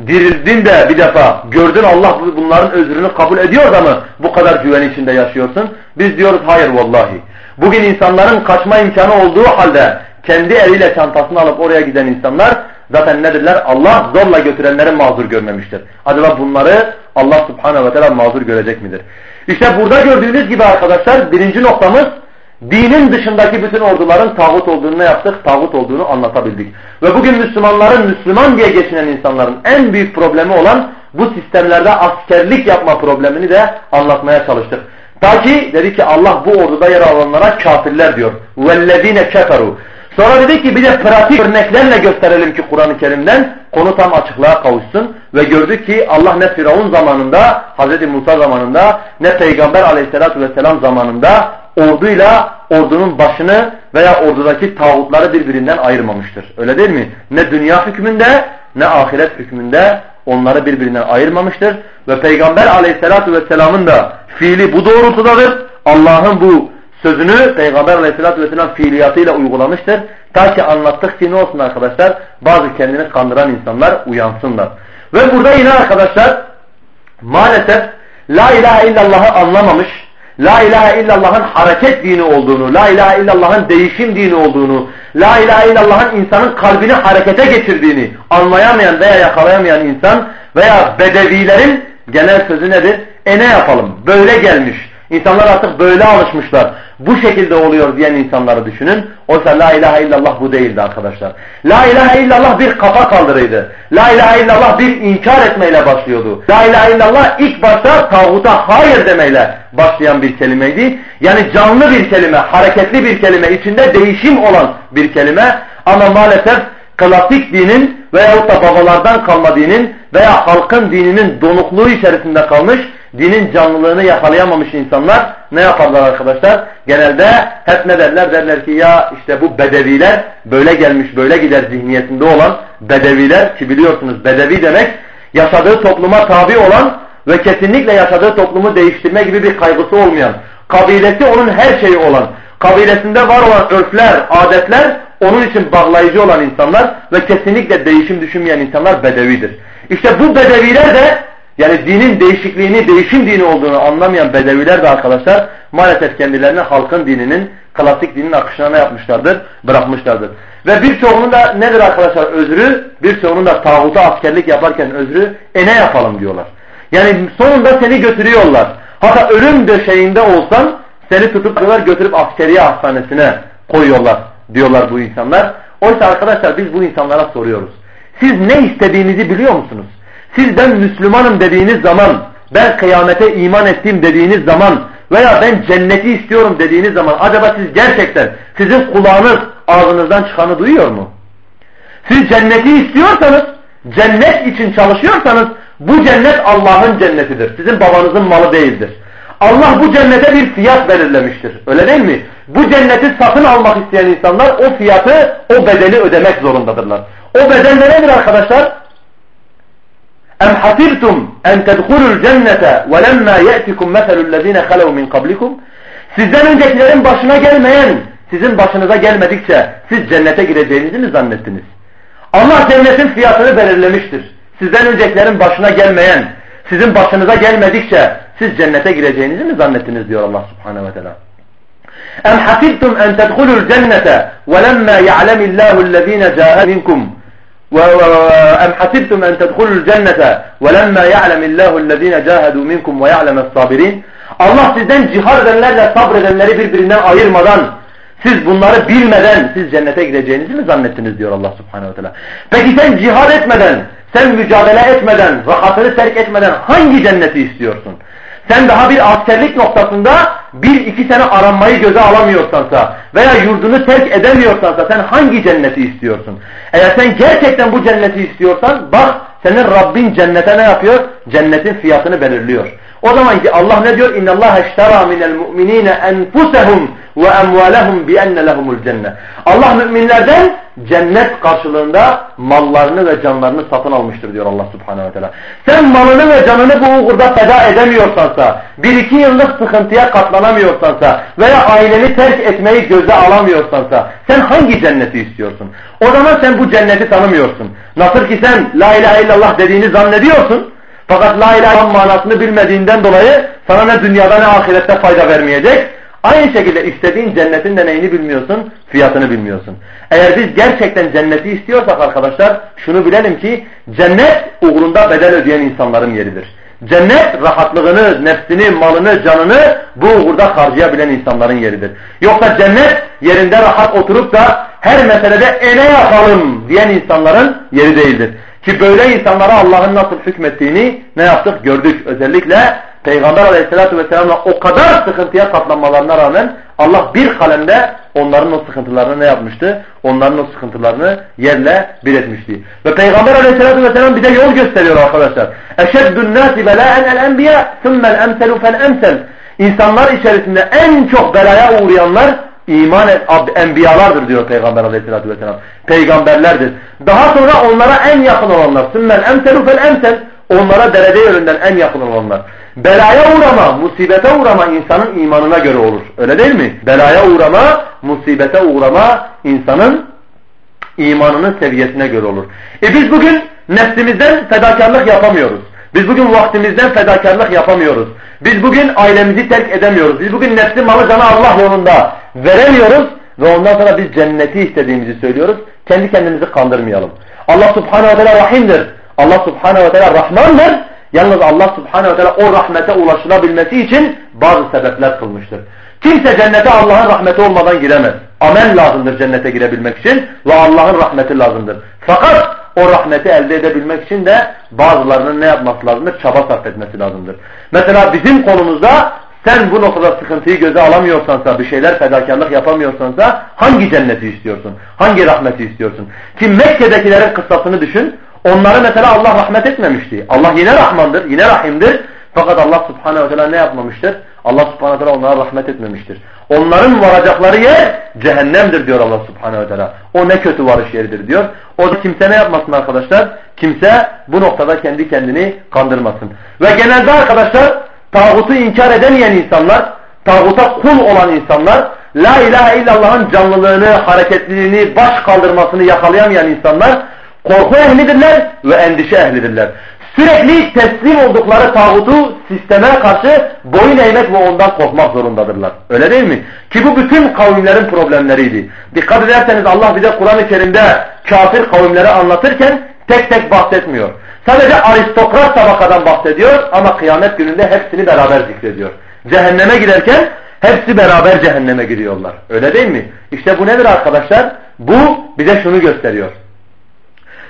dirildin de bir defa gördün Allah bunların özrünü kabul ediyor da mı bu kadar güven içinde yaşıyorsun? Biz diyoruz hayır vallahi. Bugün insanların kaçma imkanı olduğu halde kendi eliyle çantasını alıp oraya giden insanlar zaten nedirler? Allah zorla götürenleri mazur görmemiştir. Acaba bunları Allah subhanehu ve teala mazur görecek midir? İşte burada gördüğünüz gibi arkadaşlar birinci noktamız dinin dışındaki bütün orduların tağut olduğunu ne yaptık? Tağut olduğunu anlatabildik. Ve bugün Müslümanların Müslüman diye geçinen insanların en büyük problemi olan bu sistemlerde askerlik yapma problemini de anlatmaya çalıştık. Ta ki dedi ki Allah bu orduda yer alanlara kafirler diyor. وَالَّذ۪ينَ كَفَرُوا Sonra dedi ki bir de pratik örneklerle gösterelim ki Kur'an-ı Kerim'den konu tam açıklığa kavuşsun. Ve gördük ki Allah ne Firavun zamanında, Hz. Musa zamanında, ne Peygamber aleyhissalatü vesselam zamanında orduyla ordunun başını veya ordudaki tağutları birbirinden ayırmamıştır. Öyle değil mi? Ne dünya hükmünde ne ahiret hükmünde onları birbirinden ayırmamıştır. Ve Peygamber aleyhissalatü vesselamın da fiili bu doğrultudadır. Allah'ın bu sözünü Peygamber aleyhissalatü vesselam fiiliyatıyla uygulamıştır. Ta ki anlattık ki ne olsun arkadaşlar? Bazı kendini kandıran insanlar uyansınlar. Ve burada yine arkadaşlar maalesef La ilahe illallah'ı anlamamış, La ilahe illallah'ın hareket dini olduğunu, La ilahe illallah'ın değişim dini olduğunu, La ilahe illallah'ın insanın kalbini harekete geçirdiğini anlayamayan veya yakalayamayan insan veya bedevilerin genel sözü nedir? E ne yapalım? Böyle gelmiş. İnsanlar artık böyle alışmışlar. Bu şekilde oluyor diyen insanları düşünün. Oysa la ilahe illallah bu değildi arkadaşlar. La ilahe illallah bir kafa kaldırıydı. La ilahe illallah bir inkar etmeyle başlıyordu. La ilahe illallah ilk başta tağuta hayır demeyle başlayan bir kelimeydi. Yani canlı bir kelime, hareketli bir kelime, içinde değişim olan bir kelime. Ama maalesef klasik dinin veyahut da babalardan kalma dinin veya halkın dininin donukluğu içerisinde kalmış, dinin canlılığını yakalayamamış insanlar ne yaparlar arkadaşlar? Genelde hep ne derler? Derler ki ya işte bu bedeviler böyle gelmiş böyle gider zihniyetinde olan bedeviler ki biliyorsunuz bedevi demek yaşadığı topluma tabi olan ve kesinlikle yaşadığı toplumu değiştirme gibi bir kaygısı olmayan, kabilesi onun her şeyi olan, kabilesinde var olan örfler, adetler onun için bağlayıcı olan insanlar ve kesinlikle değişim düşünmeyen insanlar bedevidir. İşte bu bedeviler de yani dinin değişikliğini, değişim dini olduğunu anlamayan bedeviler de arkadaşlar maalesef kendilerini halkın dininin, klasik dinin akışına ne yapmışlardır? Bırakmışlardır. Ve birçoğunun da nedir arkadaşlar özrü? Birçoğunun da tağuta askerlik yaparken özrü e ne yapalım diyorlar. Yani sonunda seni götürüyorlar. Hatta ölüm döşeğinde olsan seni tutup götürüp askeriye hastanesine koyuyorlar diyorlar bu insanlar. Oysa arkadaşlar biz bu insanlara soruyoruz. Siz ne istediğinizi biliyor musunuz? Siz ben Müslümanım dediğiniz zaman, ben kıyamete iman ettim dediğiniz zaman veya ben cenneti istiyorum dediğiniz zaman acaba siz gerçekten sizin kulağınız ağzınızdan çıkanı duyuyor mu? Siz cenneti istiyorsanız, cennet için çalışıyorsanız bu cennet Allah'ın cennetidir. Sizin babanızın malı değildir. Allah bu cennete bir fiyat belirlemiştir. Öyle değil mi? Bu cenneti satın almak isteyen insanlar o fiyatı, o bedeli ödemek zorundadırlar. O bedel nedir arkadaşlar? اَمْ حَسِبْتُمْ اَنْ تَدْخُلُوا الْجَنَّةَ وَلَمَّا يَأْتِكُمْ مَثَلُ الَّذ۪ينَ خَلَوْا مِنْ قَبْلِكُمْ Sizden öncekilerin başına gelmeyen, sizin başınıza gelmedikçe siz cennete gireceğinizi mi zannettiniz? Allah cennetin fiyatını belirlemiştir. Sizden öncekilerin başına gelmeyen, sizin başınıza gelmedikçe siz cennete gireceğinizi mi zannettiniz diyor Allah subhanehu ve teala. اَمْ حَسِبْتُمْ اَنْ تَدْخُلُوا الْجَنَّةَ وَلَمَّا يَعْلَمِ اللّٰهُ الَّذ۪ينَ جَاهَدْ مِنْكُمْ أم حسبتم أن تدخلوا الجنة ولما يعلم الله الذين جاهدوا منكم ويعلم الصابرين Allah sizden cihad edenlerle sabredenleri birbirinden ayırmadan siz bunları bilmeden siz cennete gideceğinizi mi zannettiniz diyor Allah subhanehu ve teala. Peki sen cihad etmeden, sen mücadele etmeden, rahatını terk etmeden hangi cenneti istiyorsun? Sen daha bir askerlik noktasında bir iki sene aranmayı göze alamıyorsansa veya yurdunu terk edemiyorsansa sen hangi cenneti istiyorsun? Eğer sen gerçekten bu cenneti istiyorsan bak senin Rabbin cennete ne yapıyor? Cennetin fiyatını belirliyor. O zaman ki Allah ne diyor? İnne Allah eştera minel mu'minine enfusehum ve emvalehum bi enne lehumul cennet. Allah müminlerden cennet karşılığında mallarını ve canlarını satın almıştır diyor Allah subhanehu ve teala. Sen malını ve canını bu uğurda feda edemiyorsansa, bir iki yıllık sıkıntıya katlanamıyorsansa veya aileni terk etmeyi göze alamıyorsansa sen hangi cenneti istiyorsun? O zaman sen bu cenneti tanımıyorsun. Nasıl ki sen la ilahe illallah dediğini zannediyorsun. Fakat la ilahe manasını bilmediğinden dolayı sana ne dünyada ne ahirette fayda vermeyecek. Aynı şekilde istediğin cennetin de neyini bilmiyorsun? Fiyatını bilmiyorsun. Eğer biz gerçekten cenneti istiyorsak arkadaşlar şunu bilelim ki cennet uğrunda bedel ödeyen insanların yeridir. Cennet rahatlığını, nefsini, malını, canını bu uğurda harcayabilen insanların yeridir. Yoksa cennet yerinde rahat oturup da her meselede e ne yapalım diyen insanların yeri değildir. Ki böyle insanlara Allah'ın nasıl hükmettiğini ne yaptık gördük. Özellikle Peygamber aleyhissalatü vesselam'la o kadar sıkıntıya katlanmalarına rağmen Allah bir kalemde onların o sıkıntılarını ne yapmıştı? Onların o sıkıntılarını yerle bir etmişti. Ve Peygamber aleyhissalatü vesselam bize yol gösteriyor arkadaşlar. اَشَدُّ النَّاسِ بَلَاءً الْاَنْبِيَا ثُمَّ الْاَمْسَلُ فَالْاَمْسَلُ İnsanlar içerisinde en çok belaya uğrayanlar iman enbiyalardır diyor Peygamber aleyhissalatü vesselam. Peygamberlerdir. Daha sonra onlara en yakın olanlar. Sümmel emselu fel emsel. Onlara derece yönünden en yakın olanlar. Belaya uğrama, musibete uğrama insanın imanına göre olur. Öyle değil mi? Belaya uğrama, musibete uğrama insanın imanının seviyesine göre olur. E biz bugün nefsimizden fedakarlık yapamıyoruz. Biz bugün vaktimizden fedakarlık yapamıyoruz. Biz bugün ailemizi terk edemiyoruz. Biz bugün nefsi malı canı Allah yolunda veremiyoruz. Ve ondan sonra biz cenneti istediğimizi söylüyoruz. Kendi kendimizi kandırmayalım. Allah subhanehu ve teala rahimdir. Allah subhanehu ve teala rahmandır. Yalnız Allah subhanehu ve teala o rahmete ulaşılabilmesi için bazı sebepler kılmıştır. Kimse cennete Allah'ın rahmeti olmadan giremez. Amel lazımdır cennete girebilmek için ve Allah'ın rahmeti lazımdır. Fakat o rahmeti elde edebilmek için de bazılarının ne yapması lazımdır? Çaba sarf etmesi lazımdır. Mesela bizim konumuzda sen bu noktada sıkıntıyı göze alamıyorsansa, bir şeyler fedakarlık yapamıyorsansa hangi cenneti istiyorsun? Hangi rahmeti istiyorsun? Ki Mekke'dekilerin kıssasını düşün. Onları mesela Allah rahmet etmemişti. Allah yine Rahmandır, yine Rahim'dir. Fakat Allah subhanehu ve teala ne yapmamıştır? Allah subhanehu ve teala onlara rahmet etmemiştir. Onların varacakları yer cehennemdir diyor Allah subhanehu ve teala. O ne kötü varış yeridir diyor. O da kimse ne yapmasın arkadaşlar? Kimse bu noktada kendi kendini kandırmasın. Ve genelde arkadaşlar tağutu inkar edemeyen insanlar, tağuta kul olan insanlar, la ilahe illallah'ın canlılığını, hareketliliğini, baş kaldırmasını yakalayamayan insanlar korku ehlidirler ve endişe ehlidirler. Sürekli teslim oldukları tağutu sisteme karşı boyun eğmek ve ondan korkmak zorundadırlar. Öyle değil mi? Ki bu bütün kavimlerin problemleriydi. Dikkat ederseniz Allah bize Kur'an-ı Kerim'de kafir kavimleri anlatırken tek tek bahsetmiyor. Sadece aristokrat tabakadan bahsediyor ama kıyamet gününde hepsini beraber zikrediyor. Cehenneme giderken hepsi beraber cehenneme giriyorlar. Öyle değil mi? İşte bu nedir arkadaşlar? Bu bize şunu gösteriyor.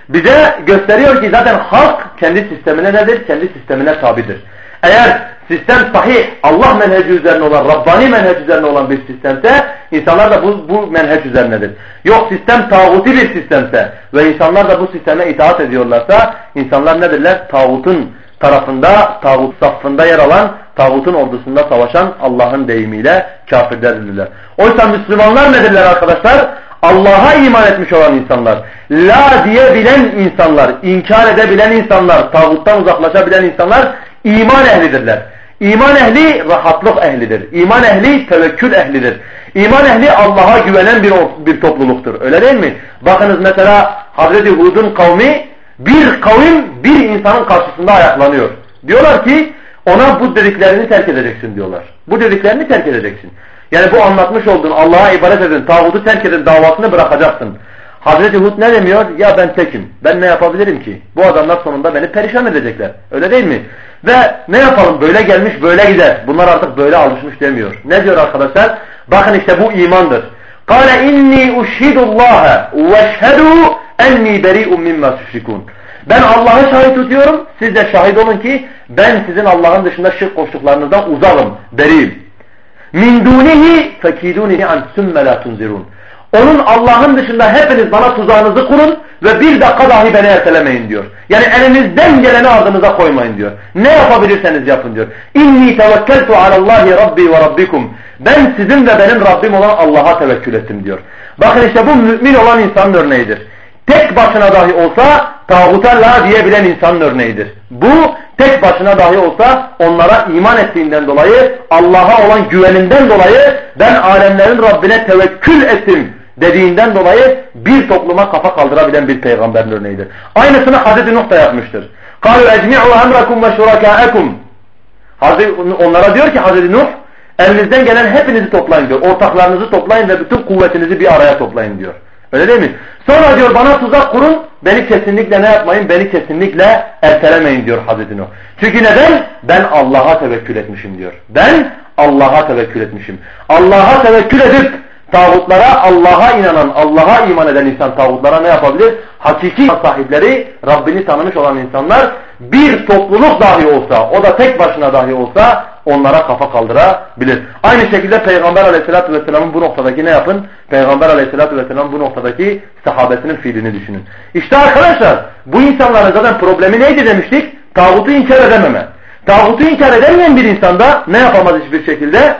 Bize gösteriyor ki zaten halk kendi sistemine nedir? Kendi sistemine tabidir. Eğer sistem sahih, Allah menheci üzerine olan, Rabbani menhec üzerine olan bir sistemse insanlar da bu, bu menheç üzerinedir. Yok sistem tağuti bir sistemse ve insanlar da bu sisteme itaat ediyorlarsa insanlar nedirler? Tağutun tarafında, tağut safında yer alan, tağutun ordusunda savaşan Allah'ın deyimiyle kafirlerdirler. Oysa Müslümanlar nedirler arkadaşlar? Allah'a iman etmiş olan insanlar, la diyebilen insanlar, inkar edebilen insanlar, tağuttan uzaklaşabilen insanlar iman ehlidirler. İman ehli rahatlık ehlidir. İman ehli tevekkül ehlidir. İman ehli Allah'a güvenen bir, bir topluluktur. Öyle değil mi? Bakınız mesela Hazreti Hud'un kavmi bir kavim bir insanın karşısında ayaklanıyor. Diyorlar ki ona bu dediklerini terk edeceksin diyorlar. Bu dediklerini terk edeceksin. Yani bu anlatmış olduğun Allah'a ibadet edin, tağutu terk edin davasını bırakacaksın. Hazreti Hud ne demiyor? Ya ben tekim. Ben ne yapabilirim ki? Bu adamlar sonunda beni perişan edecekler. Öyle değil mi? Ve ne yapalım? Böyle gelmiş böyle gider. Bunlar artık böyle alışmış demiyor. Ne diyor arkadaşlar? Bakın işte bu imandır. قَالَ اِنِّي اُشْهِدُ اللّٰهَ وَاشْهَدُوا اَنِّي بَرِيءٌ مِمَّا تُشْرِكُونَ Ben Allah'ı şahit tutuyorum. Siz de şahit olun ki ben sizin Allah'ın dışında şirk koştuklarınızdan uzağım, beriyim. Min dunihi fekidunihi an sümme la tunzirun. Onun Allah'ın dışında hepiniz bana tuzağınızı kurun ve bir dakika dahi beni ertelemeyin diyor. Yani elinizden geleni ardınıza koymayın diyor. Ne yapabilirseniz yapın diyor. İnni tevekkeltu alallahi rabbi ve rabbikum. Ben sizin ve benim Rabbim olan Allah'a tevekkül ettim diyor. Bakın işte bu mümin olan insanın örneğidir. Tek başına dahi olsa tağuta la diyebilen insanın örneğidir. Bu tek başına dahi olsa onlara iman ettiğinden dolayı Allah'a olan güveninden dolayı ben alemlerin Rabbine tevekkül ettim dediğinden dolayı bir topluma kafa kaldırabilen bir peygamberin örneğidir. Aynısını Hazreti Nuh da yapmıştır. قَالُوا اَجْمِعُوا اَمْرَكُمْ وَشُرَكَاءَكُمْ Onlara diyor ki Hazreti Nuh elinizden gelen hepinizi toplayın diyor. Ortaklarınızı toplayın ve bütün kuvvetinizi bir araya toplayın diyor. Öyle değil mi? Sonra diyor bana tuzak kurun, beni kesinlikle ne yapmayın, beni kesinlikle ertelemeyin diyor Hazreti Nuh. Çünkü neden? Ben Allah'a tevekkül etmişim diyor. Ben Allah'a tevekkül etmişim. Allah'a tevekkül edip tağutlara Allah'a inanan, Allah'a iman eden insan tağutlara ne yapabilir? Hakiki sahipleri, Rabbini tanımış olan insanlar bir topluluk dahi olsa, o da tek başına dahi olsa onlara kafa kaldırabilir. Aynı şekilde Peygamber aleyhissalatü vesselamın bu noktadaki ne yapın? Peygamber aleyhissalatü vesselam bu noktadaki sahabesinin fiilini düşünün. İşte arkadaşlar bu insanların zaten problemi neydi demiştik? Tağutu inkar edememe. Tağutu inkar edemeyen bir insanda ne yapamaz hiçbir şekilde?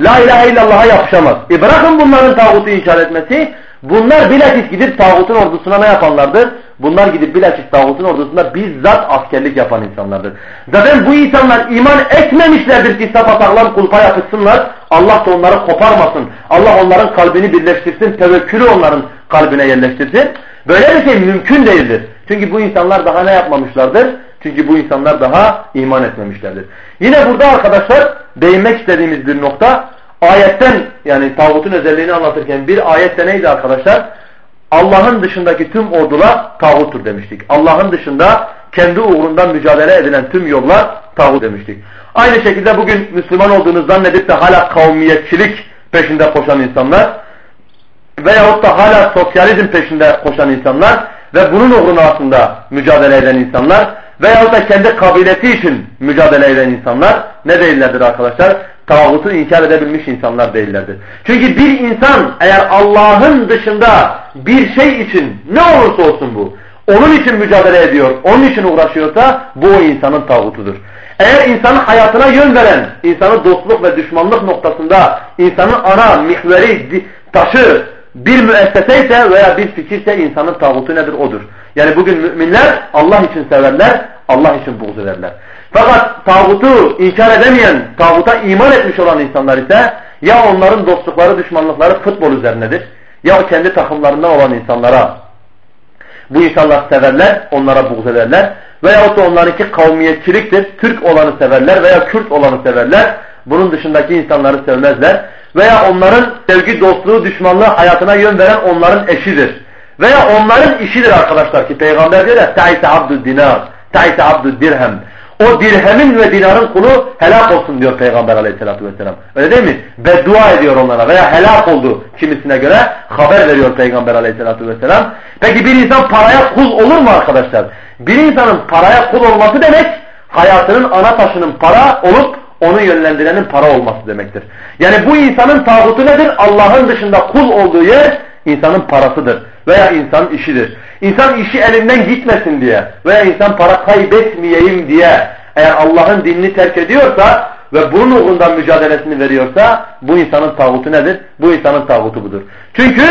La ilahe illallah'a yapışamaz. E bırakın bunların tağutu inkar etmesi. Bunlar bilakis gidip tağutun ordusuna ne yapanlardır? Bunlar gidip bilakis tağutun ordusunda bizzat askerlik yapan insanlardır. Zaten bu insanlar iman etmemişlerdir ki sapasağlam kulpa yapışsınlar. Allah da onları koparmasın. Allah onların kalbini birleştirsin. Tevekkülü onların kalbine yerleştirsin. Böyle bir şey mümkün değildir. Çünkü bu insanlar daha ne yapmamışlardır? Çünkü bu insanlar daha iman etmemişlerdir. Yine burada arkadaşlar değinmek istediğimiz bir nokta ayetten yani tağutun özelliğini anlatırken bir ayette neydi arkadaşlar? Allah'ın dışındaki tüm ordular tağuttur demiştik. Allah'ın dışında kendi uğrundan mücadele edilen tüm yollar tağut demiştik. Aynı şekilde bugün Müslüman olduğunu zannedip de hala kavmiyetçilik peşinde koşan insanlar veyahut da hala sosyalizm peşinde koşan insanlar ve bunun uğruna aslında mücadele eden insanlar veyahut da kendi kabilesi için mücadele eden insanlar ne değillerdir arkadaşlar? Tağutu inkar edebilmiş insanlar değillerdir. Çünkü bir insan eğer Allah'ın dışında bir şey için ne olursa olsun bu, onun için mücadele ediyor, onun için uğraşıyorsa bu o insanın tağutudur. Eğer insanın hayatına yön veren, insanın dostluk ve düşmanlık noktasında insanın ana mihveri, taşı bir müessese ise veya bir fikirse insanın tağutu nedir? Odur. Yani bugün müminler Allah için severler, Allah için buğz ederler. Fakat tağutu inkar edemeyen, tağuta iman etmiş olan insanlar ise ya onların dostlukları, düşmanlıkları futbol üzerinedir. Ya kendi takımlarından olan insanlara bu insanlar severler, onlara buğz ederler. Veyahut da onlarınki kavmiyetçiliktir. Türk olanı severler veya Kürt olanı severler. Bunun dışındaki insanları sevmezler. Veya onların sevgi, dostluğu, düşmanlığı hayatına yön veren onların eşidir. Veya onların işidir arkadaşlar ki Peygamber diyor ya Ta'ise abdü dinar, ta'ise abdü dirhem. O dirhemin ve dinarın kulu helak olsun diyor Peygamber aleyhissalatü vesselam. Öyle değil mi? Beddua ediyor onlara veya helak oldu kimisine göre haber veriyor Peygamber aleyhissalatü vesselam. Peki bir insan paraya kul olur mu arkadaşlar? Bir insanın paraya kul olması demek hayatının ana taşının para olup onu yönlendirenin para olması demektir. Yani bu insanın tağutu nedir? Allah'ın dışında kul olduğu yer insanın parasıdır veya insanın işidir. İnsan işi elinden gitmesin diye veya insan para kaybetmeyeyim diye eğer Allah'ın dinini terk ediyorsa ve bunun uğrundan mücadelesini veriyorsa bu insanın tağutu nedir? Bu insanın tağutu budur. Çünkü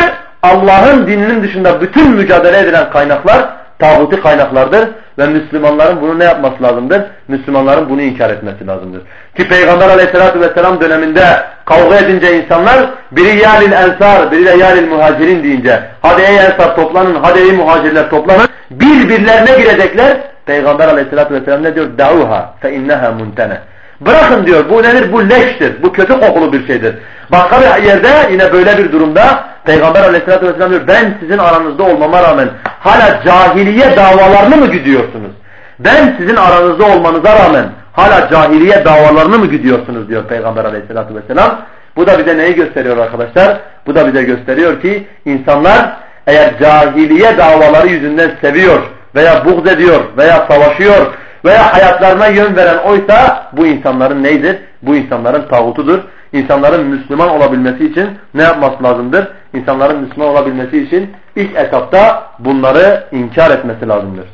Allah'ın dininin dışında bütün mücadele edilen kaynaklar tağuti kaynaklardır ve Müslümanların bunu ne yapması lazımdır? Müslümanların bunu inkar etmesi lazımdır. Ki Peygamber aleyhissalatü vesselam döneminde kavga edince insanlar biri yalil ensar, biri de yalil muhacirin deyince hadi ey ensar toplanın, hadi ey muhacirler toplanın birbirlerine girecekler. Peygamber aleyhissalatü vesselam ne diyor? Da'uha fe inneha muntene. Bırakın diyor bu nedir? Bu leştir. Bu kötü kokulu bir şeydir. Başka bir yerde yine böyle bir durumda Peygamber aleyhissalatü vesselam diyor ben sizin aranızda olmama rağmen hala cahiliye davalarını mı gidiyorsunuz? Ben sizin aranızda olmanıza rağmen hala cahiliye davalarını mı gidiyorsunuz diyor Peygamber aleyhissalatü vesselam. Bu da bize neyi gösteriyor arkadaşlar? Bu da bize gösteriyor ki insanlar eğer cahiliye davaları yüzünden seviyor veya buğz ediyor veya savaşıyor veya hayatlarına yön veren oysa bu insanların neydir? Bu insanların tağutudur. İnsanların Müslüman olabilmesi için ne yapması lazımdır? İnsanların Müslüman olabilmesi için ilk etapta bunları inkar etmesi lazımdır.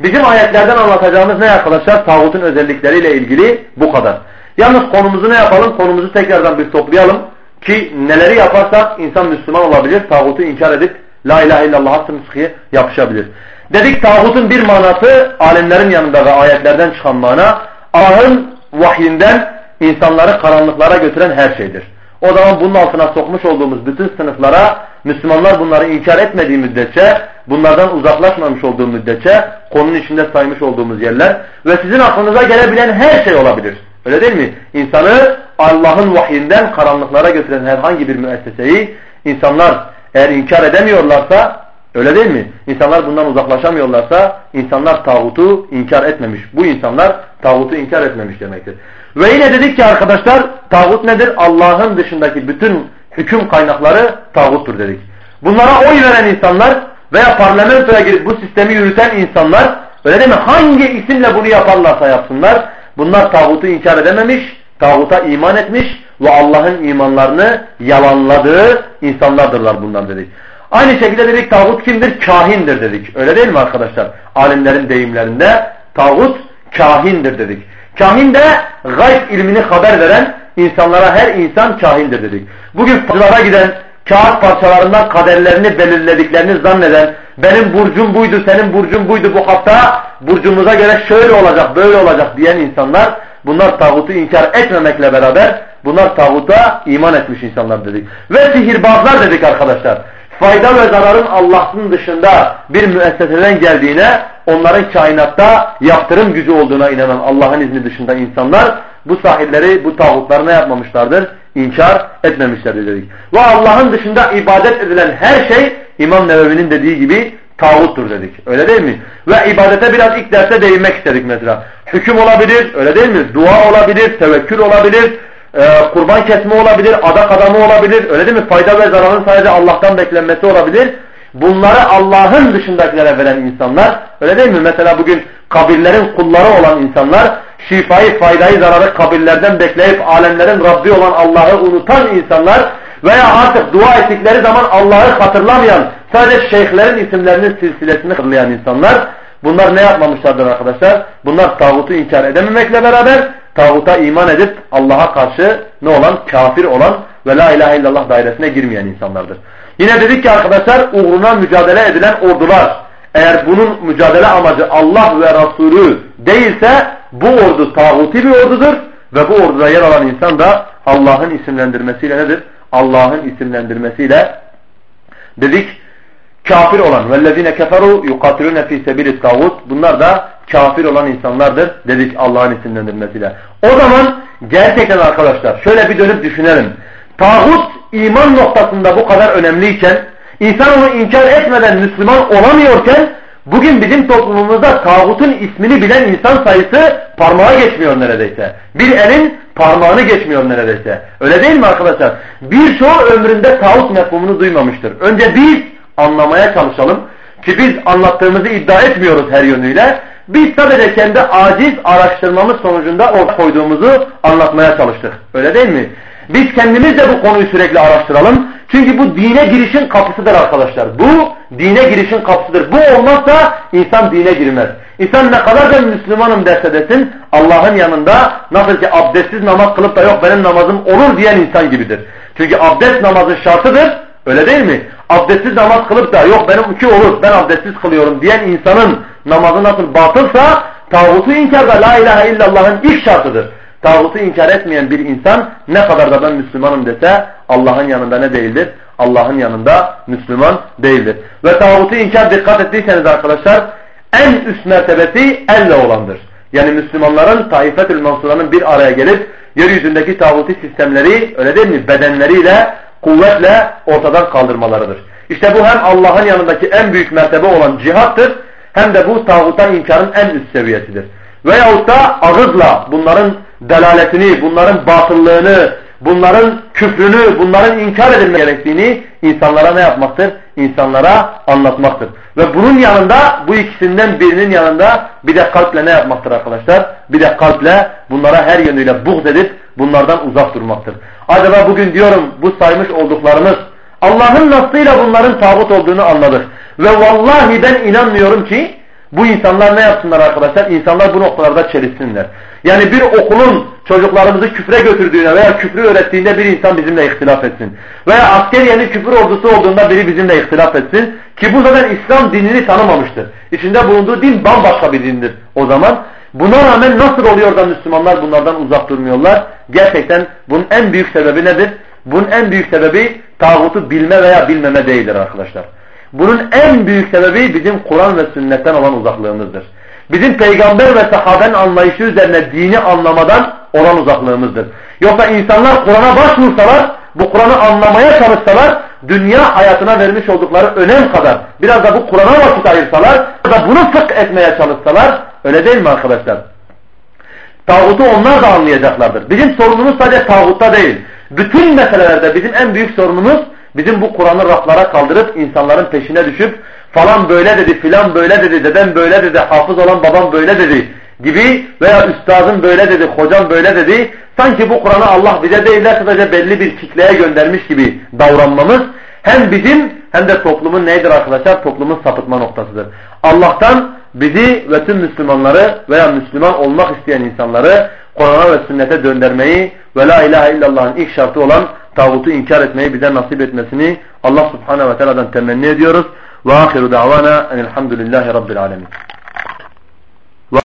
Bizim ayetlerden anlatacağımız ne arkadaşlar? Tağutun özellikleriyle ilgili bu kadar. Yalnız konumuzu ne yapalım? Konumuzu tekrardan bir toplayalım. Ki neleri yaparsak insan Müslüman olabilir. Tağutu inkar edip La ilahe illallah sımsıkıya yapışabilir. Dedik tağutun bir manası alimlerin yanında ve ayetlerden çıkan mana Allah'ın vahyinden insanları karanlıklara götüren her şeydir. O zaman bunun altına sokmuş olduğumuz bütün sınıflara Müslümanlar bunları inkar etmediği müddetçe, bunlardan uzaklaşmamış olduğu müddetçe konunun içinde saymış olduğumuz yerler ve sizin aklınıza gelebilen her şey olabilir. Öyle değil mi? İnsanı Allah'ın vahyinden karanlıklara götüren herhangi bir müesseseyi insanlar eğer inkar edemiyorlarsa öyle değil mi? İnsanlar bundan uzaklaşamıyorlarsa insanlar tağutu inkar etmemiş. Bu insanlar tağutu inkar etmemiş demektir. Ve yine dedik ki arkadaşlar tağut nedir? Allah'ın dışındaki bütün hüküm kaynakları tağuttur dedik. Bunlara oy veren insanlar veya parlamentoya girip bu sistemi yürüten insanlar öyle değil mi? Hangi isimle bunu yaparlarsa yapsınlar bunlar tağutu inkar edememiş, tağuta iman etmiş ve Allah'ın imanlarını yalanladığı insanlardırlar bunlar dedik. Aynı şekilde dedik tağut kimdir? Kahindir dedik. Öyle değil mi arkadaşlar? Alimlerin deyimlerinde tağut kahindir dedik. Kahin de gayb ilmini haber veren insanlara her insan kahindir dedik. Bugün fazlara giden kağıt parçalarından kaderlerini belirlediklerini zanneden benim burcum buydu senin burcun buydu bu hafta burcumuza göre şöyle olacak böyle olacak diyen insanlar bunlar tağutu inkar etmemekle beraber bunlar tağuta iman etmiş insanlar dedik. Ve sihirbazlar dedik arkadaşlar. Fayda ve zararın Allah'ın dışında bir müesseseden geldiğine onların kainatta yaptırım gücü olduğuna inanan Allah'ın izni dışında insanlar bu sahilleri, bu tağutları ne yapmamışlardır? İnkar etmemişlerdir dedik. Ve Allah'ın dışında ibadet edilen her şey İmam Nevevi'nin dediği gibi tağuttur dedik. Öyle değil mi? Ve ibadete biraz ilk derste değinmek istedik mesela. Hüküm olabilir, öyle değil mi? Dua olabilir, tevekkül olabilir, e, kurban kesme olabilir, adak adamı olabilir, öyle değil mi? Fayda ve zararın sadece Allah'tan beklenmesi olabilir. bunları Allah'ın dışındakilere veren insanlar öyle değil mi? Mesela bugün kabirlerin kulları olan insanlar şifayı, faydayı, zararı kabirlerden bekleyip alemlerin Rabbi olan Allah'ı unutan insanlar veya artık dua ettikleri zaman Allah'ı hatırlamayan sadece şeyhlerin isimlerinin silsilesini hatırlayan insanlar bunlar ne yapmamışlardır arkadaşlar? Bunlar tağutu inkar edememekle beraber tağuta iman edip Allah'a karşı ne olan? Kafir olan ve la ilahe illallah dairesine girmeyen insanlardır. Yine dedik ki arkadaşlar uğruna mücadele edilen ordular eğer bunun mücadele amacı Allah ve Resulü değilse bu ordu tağuti bir ordudur ve bu orduda yer alan insan da Allah'ın isimlendirmesiyle nedir? Allah'ın isimlendirmesiyle dedik kafir olan vellezine keferu yukatilune fi sebilis tağut bunlar da kafir olan insanlardır dedik Allah'ın isimlendirmesiyle. O zaman gerçekten arkadaşlar şöyle bir dönüp düşünelim. Tağut iman noktasında bu kadar önemliyken insan onu inkar etmeden Müslüman olamıyorken bugün bizim toplumumuzda tağutun ismini bilen insan sayısı parmağa geçmiyor neredeyse. Bir elin parmağını geçmiyor neredeyse. Öyle değil mi arkadaşlar? Birçoğu ömründe tağut mefhumunu duymamıştır. Önce biz anlamaya çalışalım. Ki biz anlattığımızı iddia etmiyoruz her yönüyle. Biz sadece kendi aciz araştırmamız sonucunda ortaya koyduğumuzu anlatmaya çalıştık. Öyle değil mi? Biz kendimiz de bu konuyu sürekli araştıralım. Çünkü bu dine girişin kapısıdır arkadaşlar. Bu dine girişin kapısıdır. Bu olmazsa insan dine girmez. İnsan ne kadar da Müslümanım derse desin Allah'ın yanında nasıl ki abdestsiz namaz kılıp da yok benim namazım olur diyen insan gibidir. Çünkü abdest namazın şartıdır. Öyle değil mi? Abdestsiz namaz kılıp da yok benim iki olur ben abdestsiz kılıyorum diyen insanın namazı nasıl batılsa tağutu inkarda la ilahe illallah'ın ilk şartıdır. Tağutu inkar etmeyen bir insan ne kadar da ben Müslümanım dese Allah'ın yanında ne değildir? Allah'ın yanında Müslüman değildir. Ve tağutu inkar dikkat ettiyseniz arkadaşlar en üst mertebesi elle olandır. Yani Müslümanların taifetül mansuranın bir araya gelip yeryüzündeki tağuti sistemleri öyle değil mi bedenleriyle kuvvetle ortadan kaldırmalarıdır. İşte bu hem Allah'ın yanındaki en büyük mertebe olan cihattır hem de bu tağuta inkarın en üst seviyesidir. Veyahut da ağızla bunların delaletini, bunların batıllığını, bunların küfrünü, bunların inkar edilme gerektiğini insanlara ne yapmaktır? İnsanlara anlatmaktır. Ve bunun yanında bu ikisinden birinin yanında bir de kalple ne yapmaktır arkadaşlar? Bir de kalple bunlara her yönüyle buğz edip bunlardan uzak durmaktır. Acaba bugün diyorum bu saymış olduklarımız Allah'ın nasıyla bunların tağut olduğunu anladık. Ve vallahi ben inanmıyorum ki bu insanlar ne yapsınlar arkadaşlar? İnsanlar bu noktalarda çelişsinler. Yani bir okulun çocuklarımızı küfre götürdüğüne veya küfrü öğrettiğinde bir insan bizimle ihtilaf etsin. Veya askeriyenin küfür ordusu olduğunda biri bizimle ihtilaf etsin. Ki bu zaten İslam dinini tanımamıştır. İçinde bulunduğu din bambaşka bir dindir o zaman. Buna rağmen nasıl oluyor da Müslümanlar bunlardan uzak durmuyorlar? Gerçekten bunun en büyük sebebi nedir? Bunun en büyük sebebi tağutu bilme veya bilmeme değildir arkadaşlar. Bunun en büyük sebebi bizim Kur'an ve sünnetten olan uzaklığımızdır. Bizim peygamber ve sahabenin anlayışı üzerine dini anlamadan olan uzaklığımızdır. Yoksa insanlar Kur'an'a başvursalar, bu Kur'an'ı anlamaya çalışsalar, dünya hayatına vermiş oldukları önem kadar biraz da bu Kur'an'a vakit ayırsalar, da bunu fıkh etmeye çalışsalar, öyle değil mi arkadaşlar? Tağutu onlar da anlayacaklardır. Bizim sorunumuz sadece tağutta değil. Bütün meselelerde bizim en büyük sorunumuz bizim bu Kur'an'ı raflara kaldırıp insanların peşine düşüp falan böyle dedi, filan böyle dedi, dedem böyle dedi, hafız olan babam böyle dedi gibi veya üstadın böyle dedi, hocam böyle dedi. Sanki bu Kur'an'ı Allah bize değil de sadece belli bir kitleye göndermiş gibi davranmamız hem bizim hem de toplumun neydir arkadaşlar? Toplumun sapıtma noktasıdır. Allah'tan bizi ve tüm Müslümanları veya Müslüman olmak isteyen insanları Kur'an'a ve sünnete döndürmeyi ve la ilahe illallah'ın ilk şartı olan tağutu inkar etmeyi bize nasip etmesini Allah subhanehu ve teala'dan temenni ediyoruz. Ve ahiru davana enelhamdülillahi rabbil alemin.